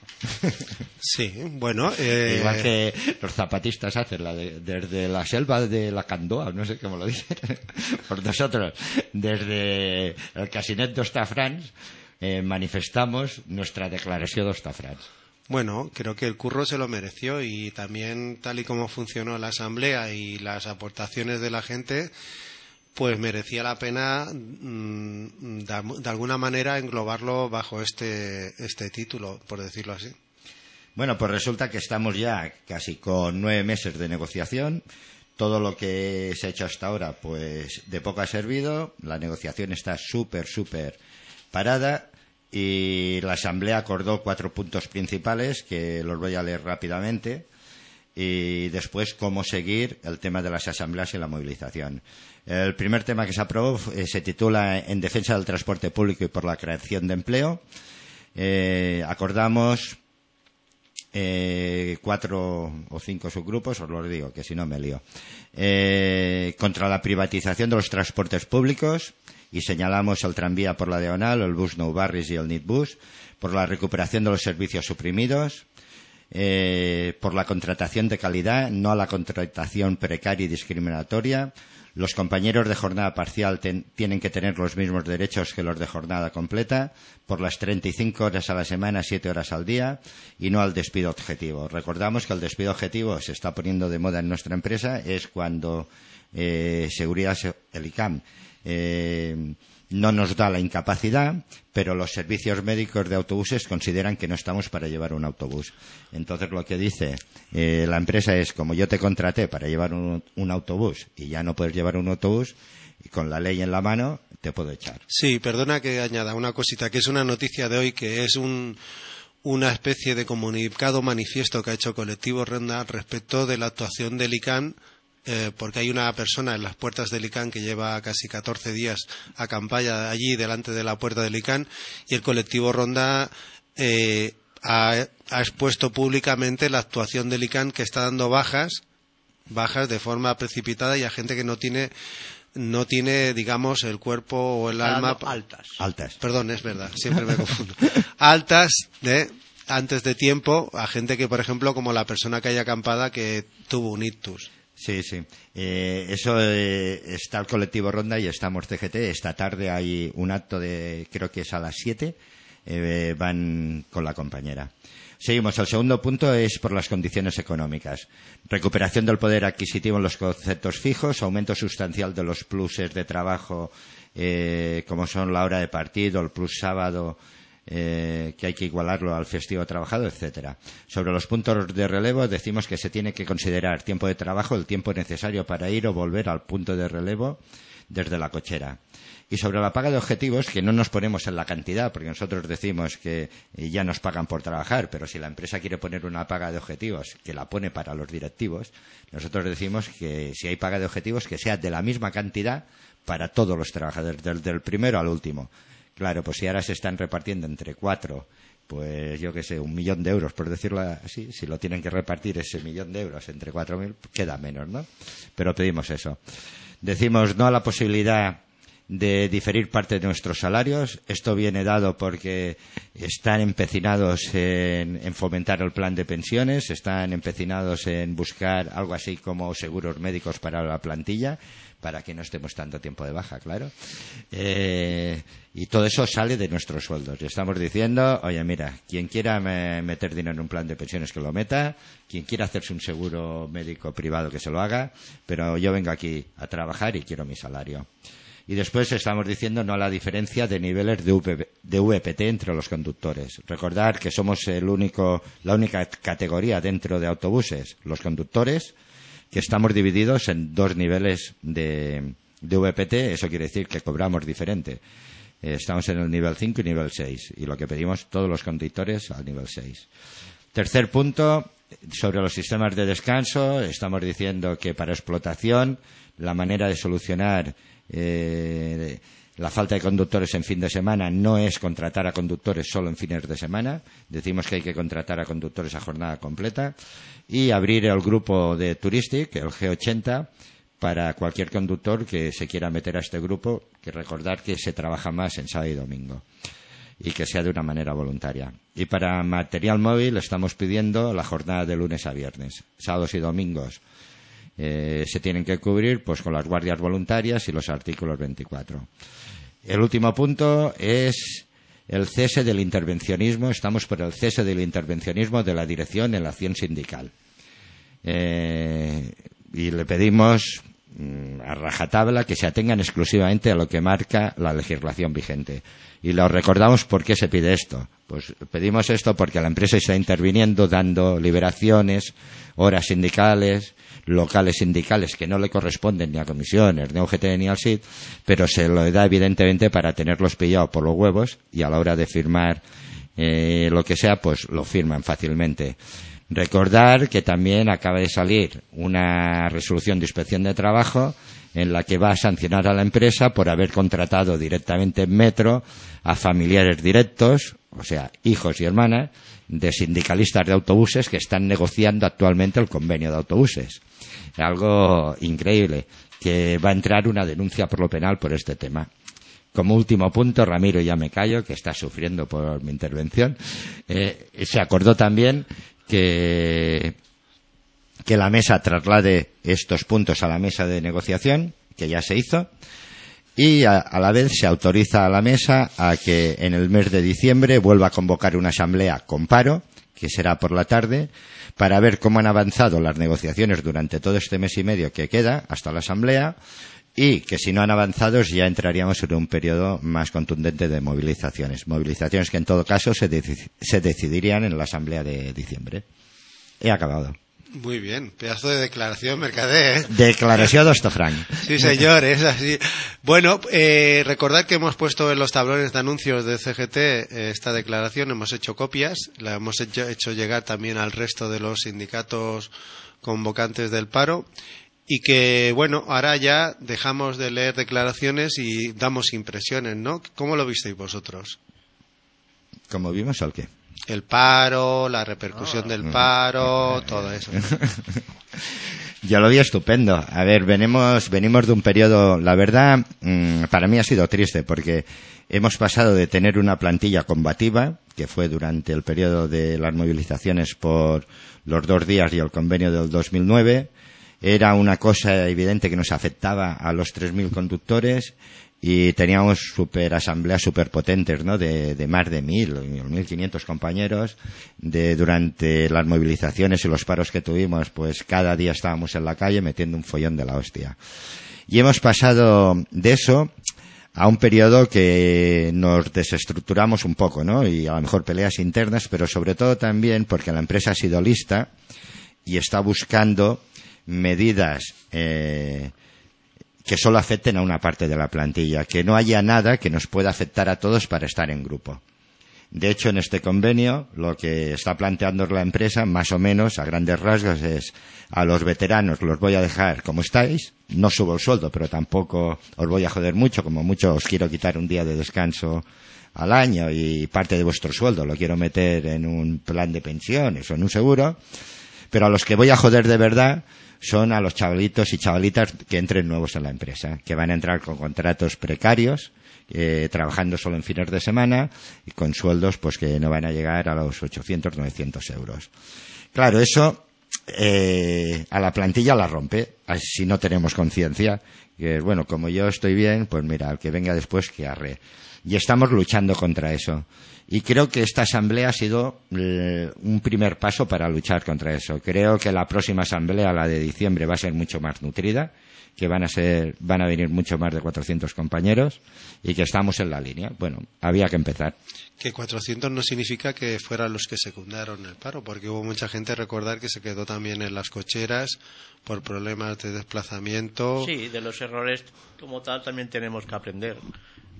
Sí, bueno. eh, Igual que los zapatistas hacen la de- desde la selva de la Candoa, no sé cómo lo dicen. Por nosotros, desde el Casinet d'Ostafrans, eh, manifestamos nuestra declaración d'Ostafrans. Bueno, creo que el curro se lo mereció y también tal y como funcionó la asamblea y las aportaciones de la gente, pues merecía la pena mm, de, alguna manera englobarlo bajo este, este título, por decirlo así. Bueno, pues resulta que estamos ya casi con nueve meses de negociación. Todo lo que se ha hecho hasta ahora, pues de poco ha servido. La negociación está súper, súper parada. Y la Asamblea acordó cuatro puntos principales que los voy a leer rápidamente. Y después, cómo seguir el tema de las asambleas y la movilización. El primer tema que se aprobó eh, se titula En defensa del transporte público y por la creación de empleo. Eh, acordamos eh, cuatro o cinco subgrupos, os lo digo, que si no me lío. Eh, contra la privatización de los transportes públicos y señalamos el tranvía por la diagonal, el bus No Barris y el Nitbus, por la recuperación de los servicios suprimidos, eh, por la contratación de calidad, no a la contratación precaria y discriminatoria. Los compañeros de jornada parcial tienen que tener los mismos derechos que los de jornada completa, por las 35 horas a la semana, 7 horas al día, y no al despido objetivo. Recordamos que el despido objetivo se está poniendo de moda en nuestra empresa, es cuando eh, Seguridad, Se- el ICAM, eh, no nos da la incapacidad, pero los servicios médicos de autobuses consideran que no estamos para llevar un autobús. Entonces lo que dice eh, la empresa es, como yo te contraté para llevar un, un autobús y ya no puedes llevar un autobús, y con la ley en la mano te puedo echar. Sí, perdona que añada una cosita, que es una noticia de hoy, que es un, una especie de comunicado manifiesto que ha hecho Colectivo Renda respecto de la actuación del ICANN, eh, porque hay una persona en las puertas del ICANN que lleva casi 14 días acampada allí delante de la puerta del ICANN y el Colectivo Ronda eh, ha, ha expuesto públicamente la actuación del ICANN que está dando bajas bajas de forma precipitada y a gente que no tiene no tiene digamos el cuerpo o el alma altas. Altas. perdón es verdad siempre me confundo altas de antes de tiempo a gente que por ejemplo como la persona que hay acampada que tuvo un ictus Sí, sí. Eh, eso eh, está el colectivo Ronda y estamos CGT. Esta tarde hay un acto de, creo que es a las 7, eh, van con la compañera. Seguimos. El segundo punto es por las condiciones económicas. Recuperación del poder adquisitivo en los conceptos fijos, aumento sustancial de los pluses de trabajo, eh, como son la hora de partido, el plus sábado, eh, que hay que igualarlo al festivo trabajado, etcétera. Sobre los puntos de relevo decimos que se tiene que considerar tiempo de trabajo el tiempo necesario para ir o volver al punto de relevo desde la cochera. Y sobre la paga de objetivos, que no nos ponemos en la cantidad, porque nosotros decimos que ya nos pagan por trabajar, pero si la empresa quiere poner una paga de objetivos, que la pone para los directivos, nosotros decimos que si hay paga de objetivos, que sea de la misma cantidad para todos los trabajadores, desde el primero al último. Claro, pues si ahora se están repartiendo entre cuatro, pues yo qué sé, un millón de euros, por decirlo así, si lo tienen que repartir ese millón de euros entre cuatro mil, queda menos, ¿no? Pero pedimos eso. Decimos no a la posibilidad de diferir parte de nuestros salarios. Esto viene dado porque están empecinados en, en, fomentar el plan de pensiones, están empecinados en buscar algo así como seguros médicos para la plantilla, para que no estemos tanto tiempo de baja, claro. Eh, y todo eso sale de nuestros sueldos. Y estamos diciendo, oye, mira, quien quiera me, meter dinero en un plan de pensiones que lo meta, quien quiera hacerse un seguro médico privado que se lo haga, pero yo vengo aquí a trabajar y quiero mi salario. Y después estamos diciendo no a la diferencia de niveles de, de VPT entre los conductores. Recordar que somos el único, la única categoría dentro de autobuses, los conductores, que estamos divididos en dos niveles de, de VPT. Eso quiere decir que cobramos diferente. Eh, estamos en el nivel 5 y nivel 6. Y lo que pedimos todos los conductores al nivel 6. Tercer punto, sobre los sistemas de descanso. Estamos diciendo que para explotación la manera de solucionar eh, la falta de conductores en fin de semana no es contratar a conductores solo en fines de semana. Decimos que hay que contratar a conductores a jornada completa y abrir el grupo de Touristic, el G80, para cualquier conductor que se quiera meter a este grupo, que recordar que se trabaja más en sábado y domingo y que sea de una manera voluntaria. Y para material móvil estamos pidiendo la jornada de lunes a viernes, sábados y domingos eh, se tienen que cubrir pues con las guardias voluntarias y los artículos 24. El último punto es el cese del intervencionismo. Estamos por el cese del intervencionismo de la dirección en la acción sindical. Eh, y le pedimos rajatabla que se atengan exclusivamente a lo que marca la legislación vigente. Y lo recordamos por qué se pide esto. Pues pedimos esto porque la empresa está interviniendo dando liberaciones, horas sindicales, locales sindicales que no le corresponden ni a comisiones, ni a UGT ni al SID, pero se lo da evidentemente para tenerlos pillados por los huevos y a la hora de firmar eh, lo que sea, pues lo firman fácilmente. Recordar que también acaba de salir una resolución de inspección de trabajo en la que va a sancionar a la empresa por haber contratado directamente en metro a familiares directos, o sea, hijos y hermanas, de sindicalistas de autobuses que están negociando actualmente el convenio de autobuses. Algo increíble, que va a entrar una denuncia por lo penal por este tema. Como último punto, Ramiro ya me callo, que está sufriendo por mi intervención. Eh, se acordó también que, que la mesa traslade estos puntos a la mesa de negociación, que ya se hizo, y a, la vez se autoriza a la mesa a que en el mes de diciembre vuelva a convocar una asamblea con paro, que será por la tarde, para ver cómo han avanzado las negociaciones durante todo este mes y medio que queda hasta la asamblea y que si no han avanzado ya entraríamos en un periodo más contundente de movilizaciones. Movilizaciones que en todo caso se, se decidirían en la asamblea de diciembre. He acabado. Muy bien, pedazo de declaración, Mercader. ¿eh? Declaración d'Ostofranc. Sí, señor, es así. Bueno, eh, recordad que hemos puesto en los tablones de anuncios de CGT eh, esta declaración, hemos hecho copias, la hemos hecho, hecho llegar también al resto de los sindicatos convocantes del paro y que, bueno, ahora ya dejamos de leer declaraciones y damos impresiones, ¿no? ¿Cómo lo visteis vosotros? ¿Cómo vimos al qué? El paro, la repercusión oh. del paro, todo eso. Yo lo vi estupendo. A ver, venimos, venimos de un periodo, la verdad, mmm, para mí ha sido triste porque hemos pasado de tener una plantilla combativa, que fue durante el periodo de las movilizaciones por los dos días y el convenio del 2009, era una cosa evidente que nos afectaba a los 3.000 conductores y teníamos super asambleas super potentes, ¿no? De, de más de mil, mil quinientos compañeros. De, durante las movilizaciones y los paros que tuvimos, pues cada día estábamos en la calle metiendo un follón de la hostia. Y hemos pasado de eso a un periodo que nos desestructuramos un poco, ¿no? Y a lo mejor peleas internas, pero sobre todo también porque la empresa ha sido lista y está buscando medidas eh, que solo afecten a una parte de la plantilla, que no haya nada que nos pueda afectar a todos para estar en grupo. De hecho, en este convenio, lo que está planteando la empresa, más o menos, a grandes rasgos, es a los veteranos los voy a dejar como estáis, no subo el sueldo, pero tampoco os voy a joder mucho, como mucho os quiero quitar un día de descanso al año y parte de vuestro sueldo lo quiero meter en un plan de pensiones o en un seguro, pero a los que voy a joder de verdad son a los chavalitos y chavalitas que entren nuevos en la empresa, que van a entrar con contratos precarios, eh, trabajando solo en fines de semana y con sueldos pues que no van a llegar a los 800, 900 euros. Claro, eso eh, a la plantilla la rompe, si no tenemos conciencia, que bueno, como yo estoy bien, pues mira, al que venga después que arre. Y estamos luchando contra eso. Y creo que esta asamblea ha sido eh, un primer paso para luchar contra eso. Creo que la próxima asamblea, la de diciembre, va a ser mucho más nutrida, que van a ser, van a venir mucho más de 400 compañeros y que estamos en la línea. Bueno, había que empezar. Que 400 no significa que fueran los que secundaron el paro, porque hubo mucha gente, recordar, que se quedó también en las cocheras por problemas de desplazamiento. Sí, de los errores como tal también tenemos que aprender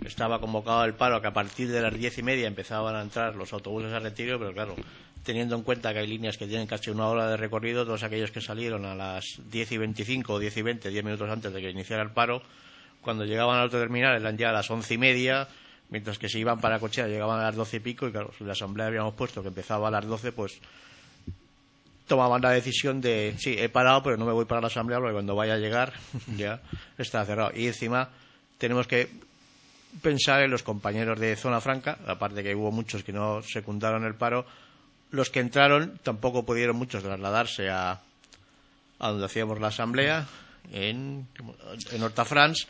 estaba convocado el paro que a partir de las diez y media empezaban a entrar los autobuses a retiro, pero claro, teniendo en cuenta que hay líneas que tienen casi una hora de recorrido, todos aquellos que salieron a las diez y veinticinco diez y veinte, diez minutos antes de que iniciara el paro, cuando llegaban al terminal eran ya a las once y media, mientras que si iban para Cochea llegaban a las doce y pico, y claro, si la asamblea habíamos puesto que empezaba a las doce, pues tomaban la decisión de, sí, he parado, pero no me voy para la asamblea porque cuando vaya a llegar ya está cerrado. Y encima tenemos que pensar en los compañeros de Zona Franca, aparte que hubo muchos que no secundaron el paro, los que entraron tampoco pudieron muchos trasladarse a, a donde hacíamos la asamblea, en, en Hortafrans,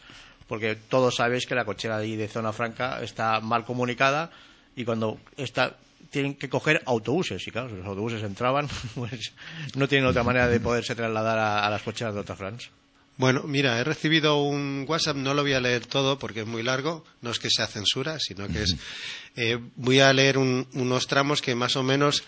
porque todos sabéis que la cochera de, de Zona Franca está mal comunicada y cuando está tienen que coger autobuses y claro, si los autobuses entraban, pues no tienen otra manera de poderse trasladar a, a las cocheras de Hortafrans. Bueno, mira, he recibido un WhatsApp, no lo voy a leer todo porque es muy largo, no es que sea censura, sino que es... Eh, voy a leer unos tramos que más o menos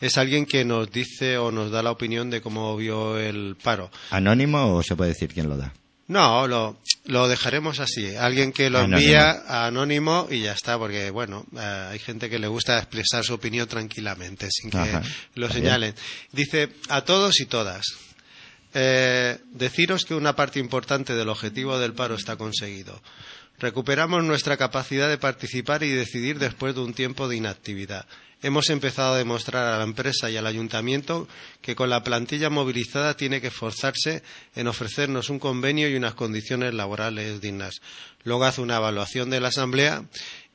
es alguien que nos dice o nos da la opinión de cómo vio el paro. ¿Anónimo o se puede decir quién lo da? No, lo, lo dejaremos así. Alguien que lo envía a anónimo y ya está, porque bueno, eh, hay gente que le gusta expresar su opinión tranquilamente, sin que lo señalen. Dice, a todos y todas, eh, deciros que una parte importante del objetivo del paro está conseguido. Recuperamos nuestra capacidad de participar y decidir después de un tiempo de inactividad. Hemos empezado a demostrar a la empresa y al ayuntamiento que con la plantilla movilizada tiene que esforzarse en ofrecernos un convenio y unas condiciones laborales dignas. Luego hace una evaluación de la asamblea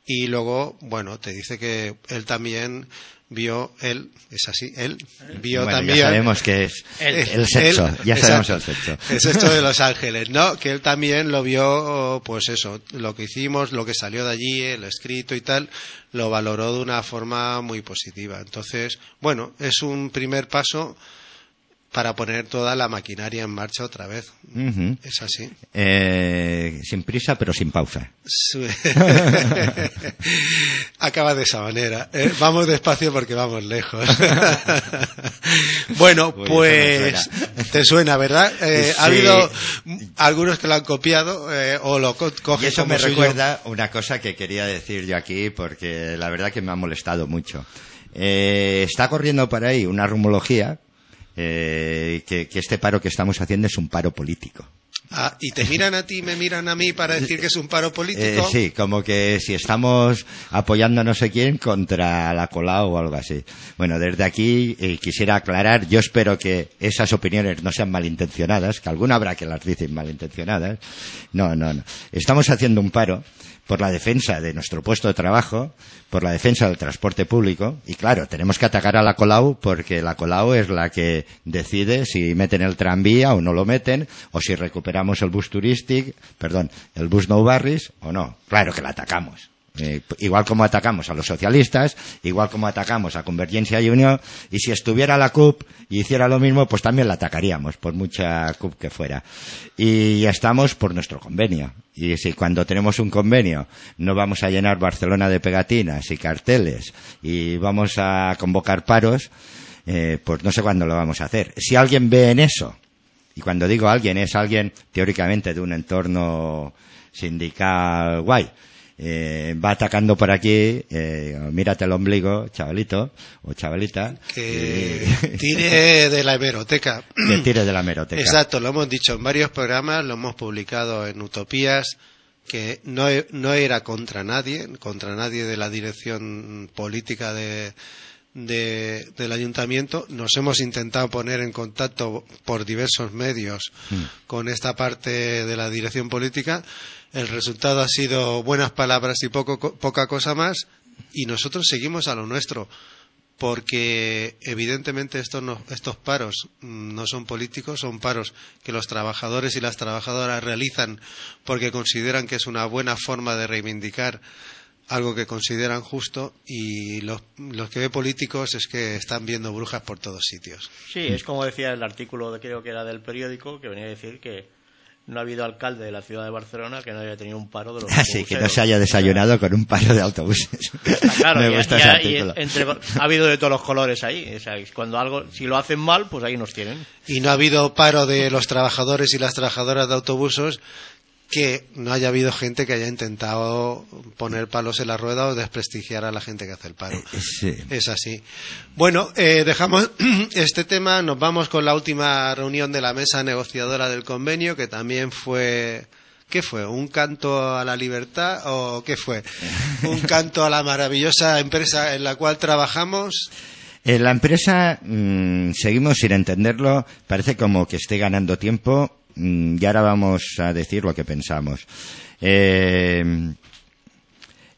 y luego, bueno, te dice que él también vio él, es así, él vio también. Ya sabemos que es el, sexo, ya sabemos el sexo. El sexo de Los Ángeles, ¿no? Que él también lo vio, pues eso, lo que hicimos, lo que salió de allí, el escrito y tal, lo valoró de una forma muy positiva. Entonces, bueno, es un primer paso para poner toda la maquinaria en marcha otra vez. Es así. Eh, sin prisa, pero sin pausa. Acaba de esa manera. ¿eh? vamos despacio porque vamos lejos. bueno, pues te suena, ¿verdad? Eh, ha habido algunos que lo han copiado o lo cogen y eso me recuerda una cosa que quería decir yo aquí porque la verdad que me ha molestado mucho. está corriendo por ahí una rumología eh, que, este paro que estamos haciendo es un paro político. Ah, ¿y te miran a ti y me miran a mí para decir que es un paro político? Eh, sí, como que si estamos apoyando a no sé quién contra la Colau o algo así. Bueno, desde aquí eh, quisiera aclarar, yo espero que esas opiniones no sean malintencionadas, que alguna habrá que las dicen malintencionadas. No, no, no. Estamos haciendo un paro por la defensa de nuestro puesto de trabajo, por la defensa del transporte público. Y claro, tenemos que atacar a la Colau porque la Colau es la que decide si meten el tranvía o no lo meten, o si recuperamos el bus turístico, perdón, el bus no barris o no. Claro que la atacamos. Eh, igual como atacamos a los socialistas, igual como atacamos a Convergencia y Unión, y si estuviera la CUP y hiciera lo mismo, pues también la atacaríamos, por mucha CUP que fuera. Y estamos por nuestro convenio. Y si cuando tenemos un convenio no vamos a llenar Barcelona de pegatinas y carteles y vamos a convocar paros, eh, pues no sé cuándo lo vamos a hacer. Si alguien ve en eso, y cuando digo alguien es alguien teóricamente de un entorno sindical guay, eh, va atacando por aquí, eh, mírate el ombligo, chavalito o chavalita. Que tire de la hemeroteca. Que tire de la hemeroteca. Exacto, lo hemos dicho en varios programas, lo hemos publicado en Utopías, que no, no era contra nadie, contra nadie de la dirección política de, de, del ayuntamiento. Nos hemos intentado poner en contacto por diversos medios Mm. con esta parte de la dirección política. El resultado ha sido buenas palabras y poco, poca cosa más. Y nosotros seguimos a lo nuestro. Porque evidentemente estos, no- estos paros mm, no son políticos, son paros que los trabajadores y las trabajadoras realizan porque consideran que es una buena forma de reivindicar algo que consideran justo y los, los que ve políticos es que están viendo brujas por todos sitios. Sí, es como decía el artículo, creo que era del periódico, que venía a decir que no ha habido alcalde de la ciudad de Barcelona que no haya tenido un paro de los Así que no se haya desayunado con un paro de autobuses. Claro, Me y- gusta y- ese y artículo. entre- ha habido de todos los colores ahí. O sea, cuando algo, si lo hacen mal, pues ahí nos tienen. Y no ha habido paro de los trabajadores y las trabajadoras de autobuses que no haya habido gente que haya intentado poner palos en la rueda o desprestigiar a la gente que hace el paro. Sí. Es así. Bueno, eh, dejamos este tema, nos vamos con la última reunión de la mesa negociadora del convenio, que también fue... ¿Qué fue? ¿Un canto a la libertad o qué fue? ¿Un canto a la maravillosa empresa en la cual trabajamos? En la empresa mm, seguimos sin entenderlo, parece como que esté ganando tiempo y ahora vamos a decir lo que pensamos. Eh,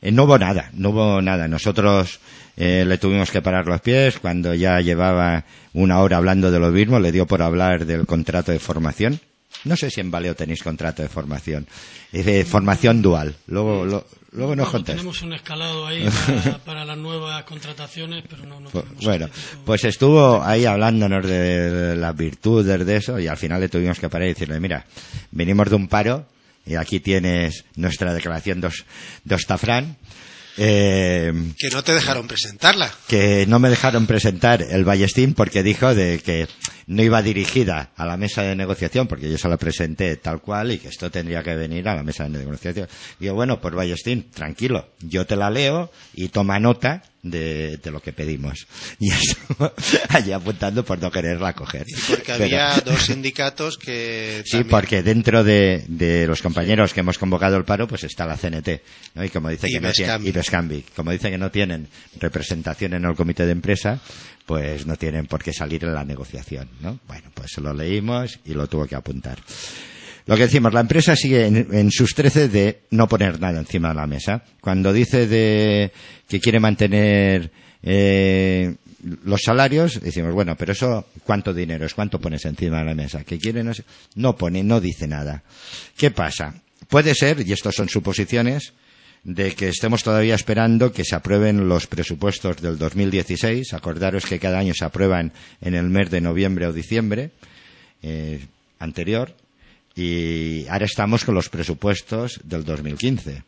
eh, no hubo nada, no hubo nada. Nosotros eh, le tuvimos que parar los pies cuando ya llevaba una hora hablando de lo mismo, le dio por hablar del contrato de formación. No sé si en Valeo tenéis contrato de formación. De formación dual. Luego, lo- luego nos contáis. tenemos un escalado ahí para, para las nuevas contrataciones, pero no, no Pu- tenemos Bueno, este tipo- pues estuvo ahí hablándonos de las virtudes de eso y al final le tuvimos que parar y decirle, mira, venimos de un paro y aquí tienes nuestra declaración dos, dos tafrán. Eh, Que no te dejaron presentarla. que no me dejaron presentar el Ballestín porque dijo de que no iba dirigida a la mesa de negociación porque yo se la presenté tal cual y que esto tendría que venir a la mesa de negociación. Digo, bueno, pues Ballestín, tranquilo, yo te la leo y toma nota de, de lo que pedimos. Y estuvo allí apuntando por no quererla coger. Porque Pero- había dos sindicatos que. Sí, también- porque dentro de, de los compañeros que hemos convocado el paro, pues está la CNT, ¿no? Y como dice Y que no tiene, Bescambi. y Bescambi. como dice que no tienen representación en el comité de empresa, pues no tienen por qué salir en la negociación, ¿no? Bueno, pues lo leímos y lo tuvo que apuntar. Lo que decimos, la empresa sigue en, sus trece de no poner nada encima de la mesa. Cuando dice de que quiere mantener eh, los salarios, decimos, bueno, pero eso, ¿cuánto dinero es? ¿Cuánto pones encima de la mesa? ¿Qué quiere? No, no pone, no dice nada. ¿Qué pasa? Puede ser, y estos son suposiciones, de que estemos todavía esperando que se aprueben los presupuestos del 2016. Acordaros que cada año se aprueban en el mes de noviembre o diciembre eh, anterior. Y ahora estamos con los presupuestos del 2015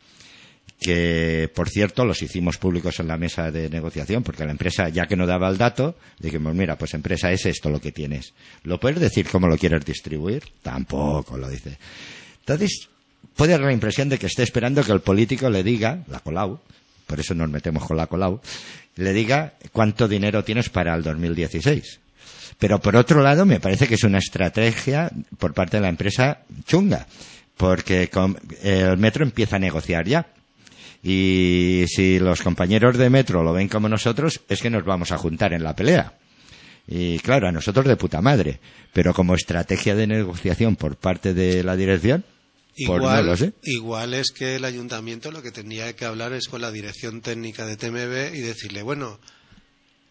que por cierto los hicimos públicos en la mesa de negociación porque la empresa ya que no daba el dato dijimos mira pues empresa es esto lo que tienes lo puedes decir cómo lo quieres distribuir tampoco lo dice entonces puede dar la impresión de que esté esperando que el político le diga la colau por eso nos metemos con la colau le diga cuánto dinero tienes para el 2016 pero por otro lado, me parece que es una estrategia por parte de la empresa chunga, porque el metro empieza a negociar ya. Y si los compañeros de metro lo ven como nosotros, es que nos vamos a juntar en la pelea. Y claro, a nosotros de puta madre, pero como estrategia de negociación por parte de la dirección, pues no Igual, lo sé. igual es que el ayuntamiento lo que tendría que hablar es con la dirección técnica de TMB y decirle, bueno,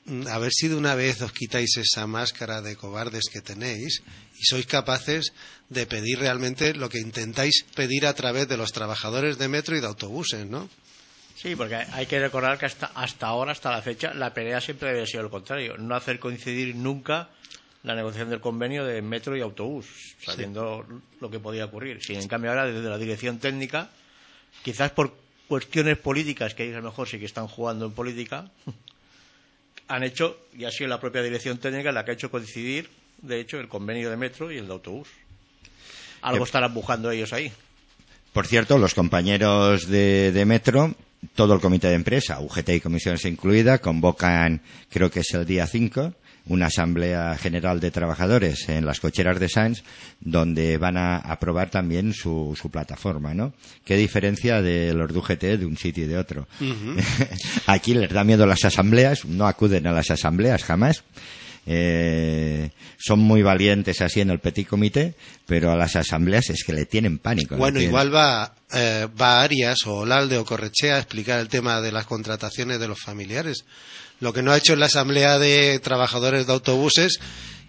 mm, a ver si de una vez os quitáis esa máscara de cobardes que tenéis y sois capaces de pedir realmente lo que intentáis pedir a través de los trabajadores de metro y de autobuses, ¿no? Sí, porque hay que recordar que hasta, hasta ahora, hasta la fecha, la pelea siempre había sido lo contrario. No hacer coincidir nunca la negociación del convenio de metro y autobús, sabiendo lo que podía ocurrir. Si en cambio ahora desde la dirección técnica, quizás por cuestiones políticas, que a lo mejor sí que están jugando en política, han hecho, y ha sido la propia dirección técnica la que ha hecho coincidir, de hecho, el convenio de metro y el de autobús. Algo Eh, estarán empujando ellos ahí. Por cierto, los compañeros de, de Metro, todo el comité de empresa, UGT y comisiones incluida, convocan, creo que es el día 5, una asamblea general de trabajadores en las cocheras de Sanz, donde van a aprobar también su, su plataforma, ¿no? ¿Qué diferencia de los de UGT de un sitio y de otro? Aquí les da miedo las asambleas, no acuden a las asambleas jamás. Eh, son muy valientes así en el petit comité, pero a las asambleas es que le tienen pánico. Bueno, tienen- igual va, eh, va Arias o Olalde o Correchea a explicar el tema de las contrataciones de los familiares. Lo que no ha hecho en la Asamblea de Trabajadores de Autobuses,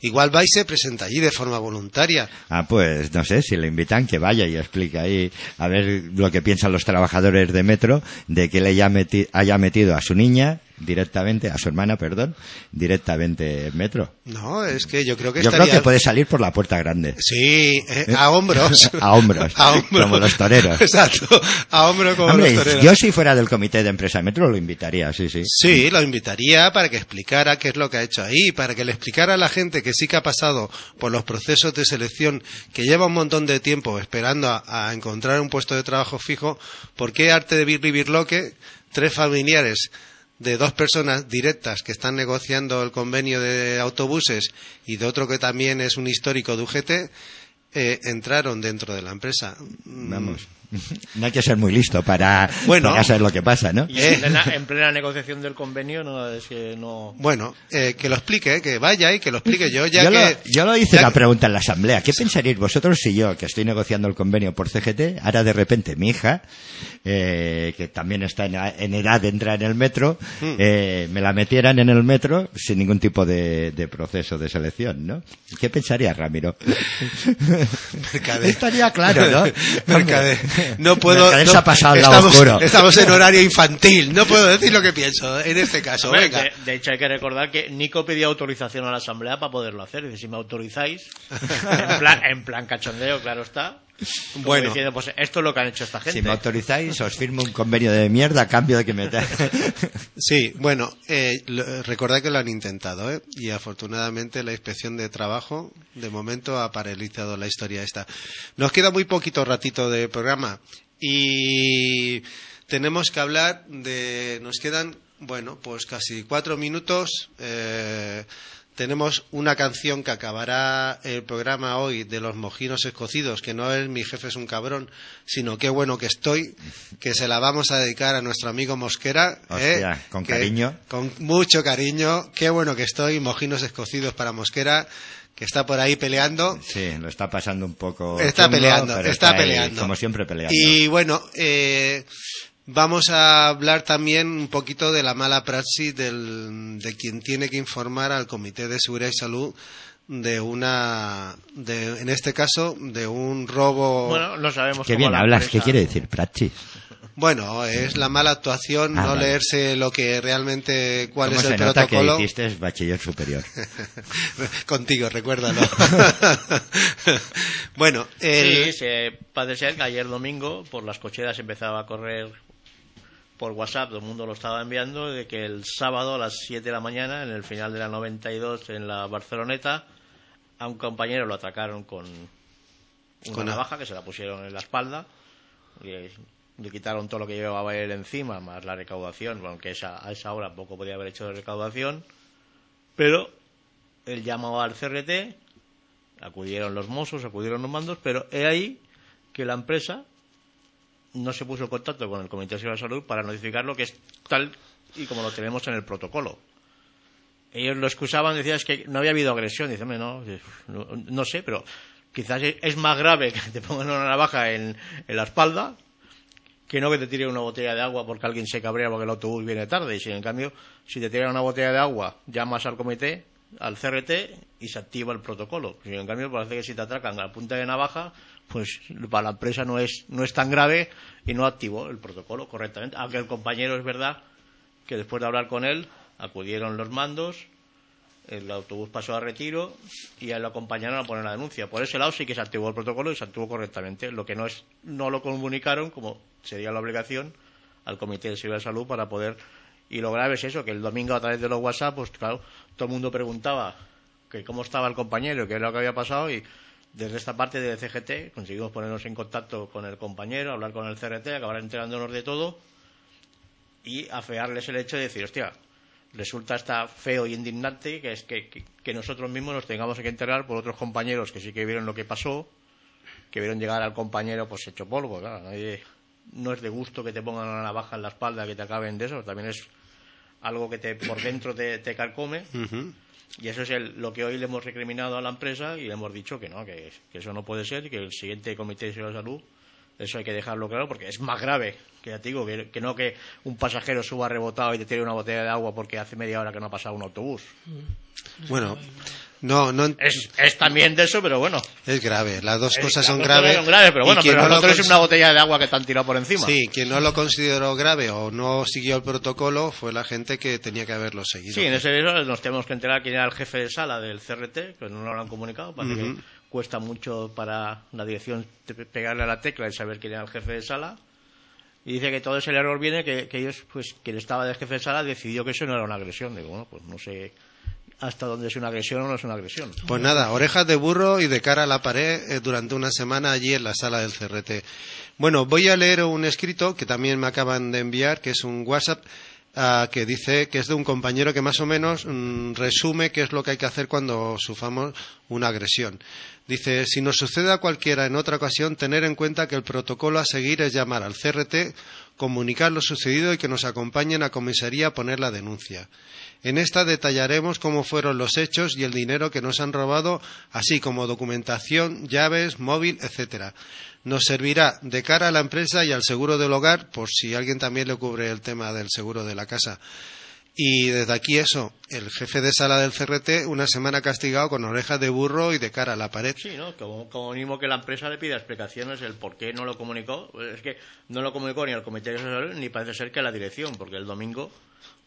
igual va y se presenta allí de forma voluntaria. Ah, pues no sé, si le invitan que vaya y explique ahí a ver lo que piensan los trabajadores de Metro de que le haya, haya metido a su niña directamente, a su hermana, perdón, directamente en Metro. No, es que yo creo que Yo estaría... creo que puede salir por la puerta grande. Sí, eh, a hombros. A hombros, a hombros. como los toreros. Exacto, a hombros como Hombre, los toreros. yo si fuera del comité de empresa de Metro lo invitaría, sí, sí. Sí, lo invitaría para que explicara qué es lo que ha hecho ahí, para que le explicara a la gente que sí que ha pasado por los procesos de selección, que lleva un montón de tiempo esperando a, a encontrar un puesto de trabajo fijo, por qué arte de Birri Birloque, tres familiares de dos personas directas que están negociando el convenio de autobuses y de otro que también es un histórico de UGT, eh, entraron dentro de la empresa. Vamos. No hay que ser muy listo para, Bueno. para saber lo que pasa, ¿no? Y en plena, en plena negociación del convenio, no es que no. Bueno, eh, que lo explique, que vaya y que lo explique yo, ya yo, que... lo, yo lo hice la que- pregunta en la asamblea. ¿Qué pensaríais vosotros si yo, que estoy negociando el convenio por CGT, ahora de repente mi hija, eh, que también está en, en edad de entrar en el metro, Hmm. eh, me la metieran en el metro sin ningún tipo de, de proceso de selección, ¿no? ¿Qué pensaría Ramiro? Mercader. Estaría claro, ¿no? Mercader. No puedo. Mercader no- pasado estamos, oscuro. estamos en horario infantil. No puedo decir lo que pienso en este caso. Hombre, Venga. de, de hecho, hay que recordar que Nico pidió autorización a la asamblea para poderlo hacer. Dice, si me autorizáis, en plan, en plan cachondeo, claro está. Como Bueno. diciendo, pues esto es lo que han hecho esta gente. Si me autorizáis, os firmo un convenio de mierda a cambio de que me... Sí, bueno, eh, lo- recordad que lo han intentado, ¿eh? Y afortunadamente la inspección de trabajo, de momento, ha paralizado la historia esta. Nos queda muy poquito ratito de programa y tenemos que hablar de. Nos quedan, bueno, pues casi cuatro minutos. eh, tenemos una canción que acabará el programa hoy de los mojinos escocidos, que no es mi jefe es un cabrón, sino qué bueno que estoy, que se la vamos a dedicar a nuestro amigo Mosquera. ¿eh? Con Que- cariño. Con mucho cariño. Qué bueno que estoy, mojinos escocidos para Mosquera, que está por ahí peleando. Sí, lo está pasando un poco. Está chungo, peleando, está ahí, peleando. como siempre peleando. Y bueno, eh, vamos a hablar también un poquito de la mala praxis del, de quien tiene que informar al Comité de Seguridad y Salud de una, de, en este caso, de un robo. Bueno, no sabemos Qué cómo bien la hablas, ¿qué empresa- quiere decir praxis? Bueno, es la mala actuación, Ah, no vale. leerse lo que realmente, cuál ¿Cómo es se el nota protocolo. que hiciste bachiller superior? Contigo, recuérdalo. bueno, el, Sí, se, parece ser que ayer domingo por las cocheras empezaba a correr por WhatsApp, todo el mundo lo estaba enviando, de que el sábado a las 7 de la mañana, en el final de la 92 en la Barceloneta, a un compañero lo atracaron con una Con navaja que se la pusieron en la espalda, le, le quitaron todo lo que llevaba él encima, más la recaudación, bueno, que esa, a esa hora poco podía haber hecho de recaudación, pero él llamó al CRT, acudieron los mozos, acudieron los mandos, pero he ahí que la empresa no se puso en contacto con el Comité de de Salud para notificar lo que es tal y como lo tenemos en el protocolo. Ellos lo excusaban, decían es que no había habido agresión. Dice, hombre, no, no, no sé, pero quizás es más grave que te pongan una navaja en, en la espalda que no que te tiren una botella de agua porque alguien se cabrea porque el autobús viene tarde. Y si en cambio, si te tiran una botella de agua, llamas al comité, al CRT y se activa el protocolo. Y en cambio, parece que si te atracan a la punta de navaja, pues para la empresa no es, no es tan grave y no activó el protocolo correctamente. Aunque el compañero es verdad que después de hablar con él, acudieron los mandos, el autobús pasó a retiro y él lo acompañaron a poner la denuncia. Por ese lado sí que se activó el protocolo y se activó correctamente. Lo que no es, no lo comunicaron, como sería la obligación, al Comité de Seguridad de Salud para poder. Y lo grave es eso, que el domingo a través de los WhatsApp, pues claro, todo el mundo preguntaba que cómo estaba el compañero, qué es lo que había pasado y desde esta parte de CGT conseguimos ponernos en contacto con el compañero, hablar con el CRT, acabar enterándonos de todo y afearles el hecho de decir, hostia, resulta hasta feo y indignante que es que, nosotros mismos nos tengamos que enterar por otros compañeros que sí que vieron lo que pasó, que vieron llegar al compañero pues hecho polvo, nadie- no es de gusto que te pongan una navaja en la espalda que te acaben de eso, también es algo que te, por dentro te, te carcome Ujú. Y eso es el- lo que hoy le hemos recriminado a la empresa y le hemos dicho que no, que, que eso no puede ser y que el siguiente Comité de de Salud, eso hay que dejarlo claro porque es más grave, que ya te digo, que, que no que un pasajero suba rebotado y te tire una botella de agua porque hace media hora que no ha pasado un autobús. Bueno, no, no Es, es también de eso, pero bueno. es grave. Las dos Eh, cosas las son dos graves. son graves, pero bueno, quien pero no lo es una botella de agua que te han tirado por encima. Sí, quien no lo consideró grave o no siguió el protocolo fue la gente que tenía que haberlo seguido. Sí, en ese caso nos tenemos que enterar quién era el jefe de sala del CRT, que no lo han comunicado, parece Ujú. que cuesta mucho para la dirección pegarle a la tecla y saber quién era el jefe de sala. Y dice que todo ese error viene que, que ellos, pues, quien estaba de jefe de sala decidió que eso no era una agresión. Digo, bueno, pues no sé hasta dónde es una agresión o no es una agresión. Pues nada, orejas de burro y de cara a la pared eh, durante una semana allí en la sala del CRT. Bueno, voy a leer un escrito que también me acaban de enviar, que es un WhatsApp ah, que dice que es de un compañero que más o menos mm, resume qué es lo que hay que hacer cuando suframos una agresión. Dice, si nos sucede a cualquiera en otra ocasión, tener en cuenta que el protocolo a seguir es llamar al CRT, comunicar lo sucedido y que nos acompañen a comisaría a poner la denuncia. En esta detallaremos cómo fueron los hechos y el dinero que nos han robado, así como documentación, llaves, móvil, etcétera. Nos servirá de cara a la empresa y al seguro del hogar, por si alguien también le cubre el tema del seguro de la casa. Y desde aquí eso, el jefe de sala del CRT, una semana castigado con orejas de burro y de cara a la pared. Sí, ¿no? Como, como mismo que la empresa le pida explicaciones el por qué no lo comunicó. Es que no lo comunicó ni al comité de asesores ni parece ser que a la dirección, porque el domingo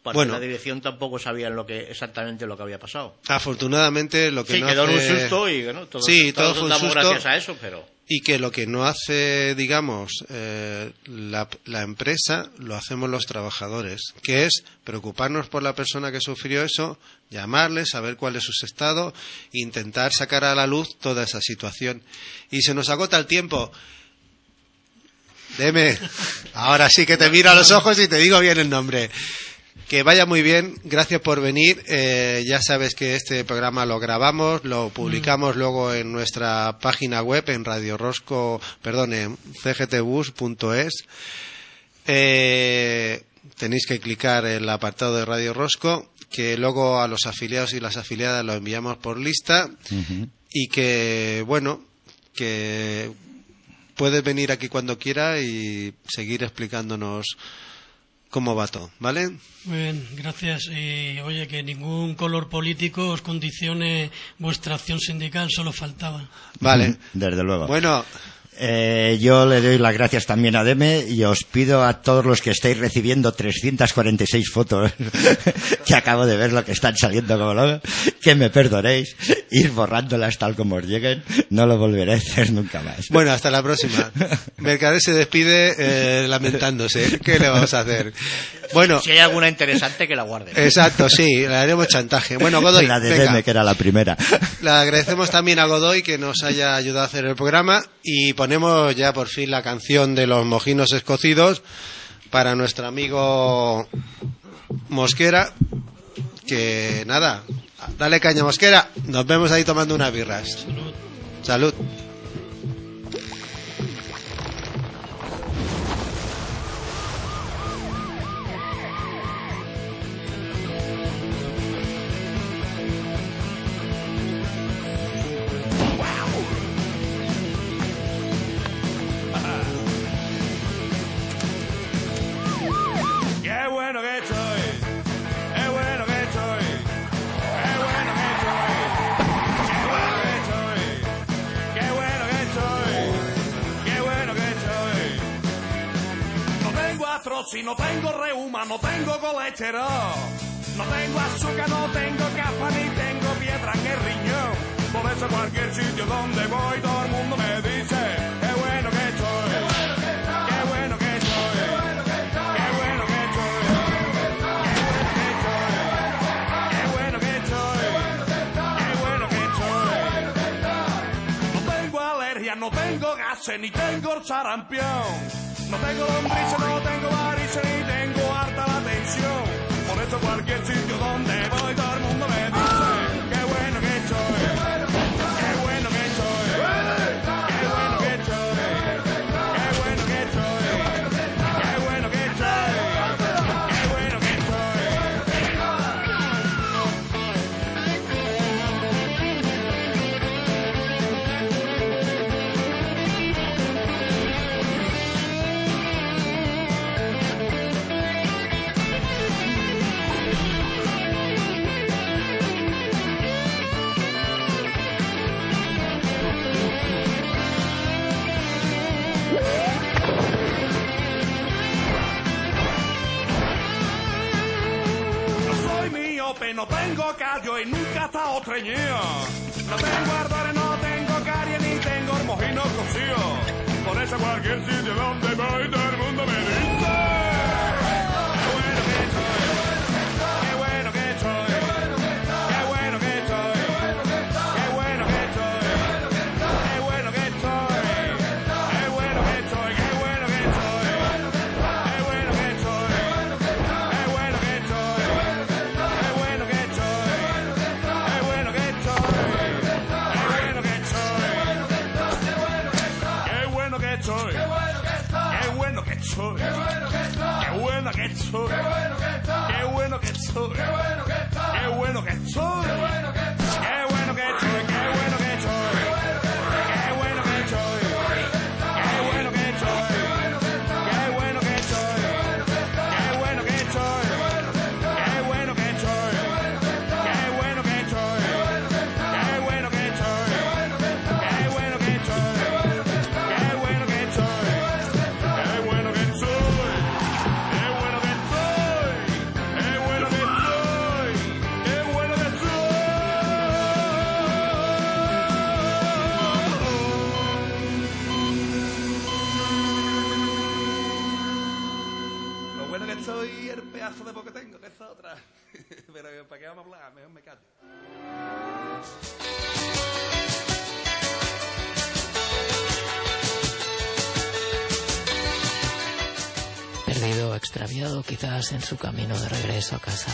parte Bueno. de la dirección tampoco sabían lo que exactamente lo que había pasado. Afortunadamente lo que sí, no quedó en un hace- susto y bueno, todos, Sí, todo todos fue un susto. gracias a eso, pero y que lo que no hace, digamos, eh, la, la empresa, lo hacemos los trabajadores, que es preocuparnos por la persona que sufrió eso, llamarle, saber cuál es su estado, intentar sacar a la luz toda esa situación. Y se nos agota el tiempo. Deme, ahora sí que te miro a los ojos y te digo bien el nombre. Que vaya muy bien, gracias por venir. Eh, ya sabes que este programa lo grabamos, lo publicamos luego en nuestra página web en Radio Rosco, perdón, en cgtbus.es. Eh, tenéis que clicar en el apartado de Radio Rosco, que luego a los afiliados y las afiliadas lo enviamos por lista y que, bueno, que puedes venir aquí cuando quiera y seguir explicándonos cómo va todo, ¿vale? Muy bien, gracias. Y oye, que ningún color político os condicione vuestra acción sindical, solo faltaba. Vale. Desde luego. Bueno, Eh, yo le doy las gracias también a Deme y os pido a todos los que estáis recibiendo 346 fotos que acabo de ver lo que están saliendo como loco, que me perdonéis, ir borrándolas tal como os lleguen, no lo volveré a hacer nunca más. bueno, hasta la próxima. Mercader se despide eh, lamentándose. ¿Qué le vamos a hacer? Bueno, si hay alguna interesante que la guarde. exacto, sí, le haremos chantaje. Bueno, Godoy, la de venga. Deme, que era la primera. Le agradecemos también a Godoy que nos haya ayudado a hacer el programa y ponemos ya por fin la canción de los mojinos escocidos para nuestro amigo Mosquera. Que nada, Dale caña mosquera. Nos vemos ahí tomando unas birras. Salud. bueno que. Artrosis, no tengo reuma, no tengo colesterol. No tengo azúcar, no tengo capa, ni tengo piedra en el riñón. Por eso cualquier sitio donde voy, todo el mundo me dice, qué bueno que estoy. Qué bueno que estoy. Qué bueno que estoy. Qué bueno que estoy. Qué bueno que estoy. No tengo alergia, no tengo gases, ni tengo sarampión. No tengo lombrices, no tengo varices, ni tengo harta la tensión. Por eso cualquier sitio donde voy, No tengo ardores, no tengo caries ni tengo mojino cocido. Por eso cualquier sitio donde voy todo el mundo me. Bueno que estoy. Qué bueno que estoy. Qué bueno Pero ¿para qué vamos a hablar? Mejor me. Perdido extraviado quizás en su camino de regreso a casa.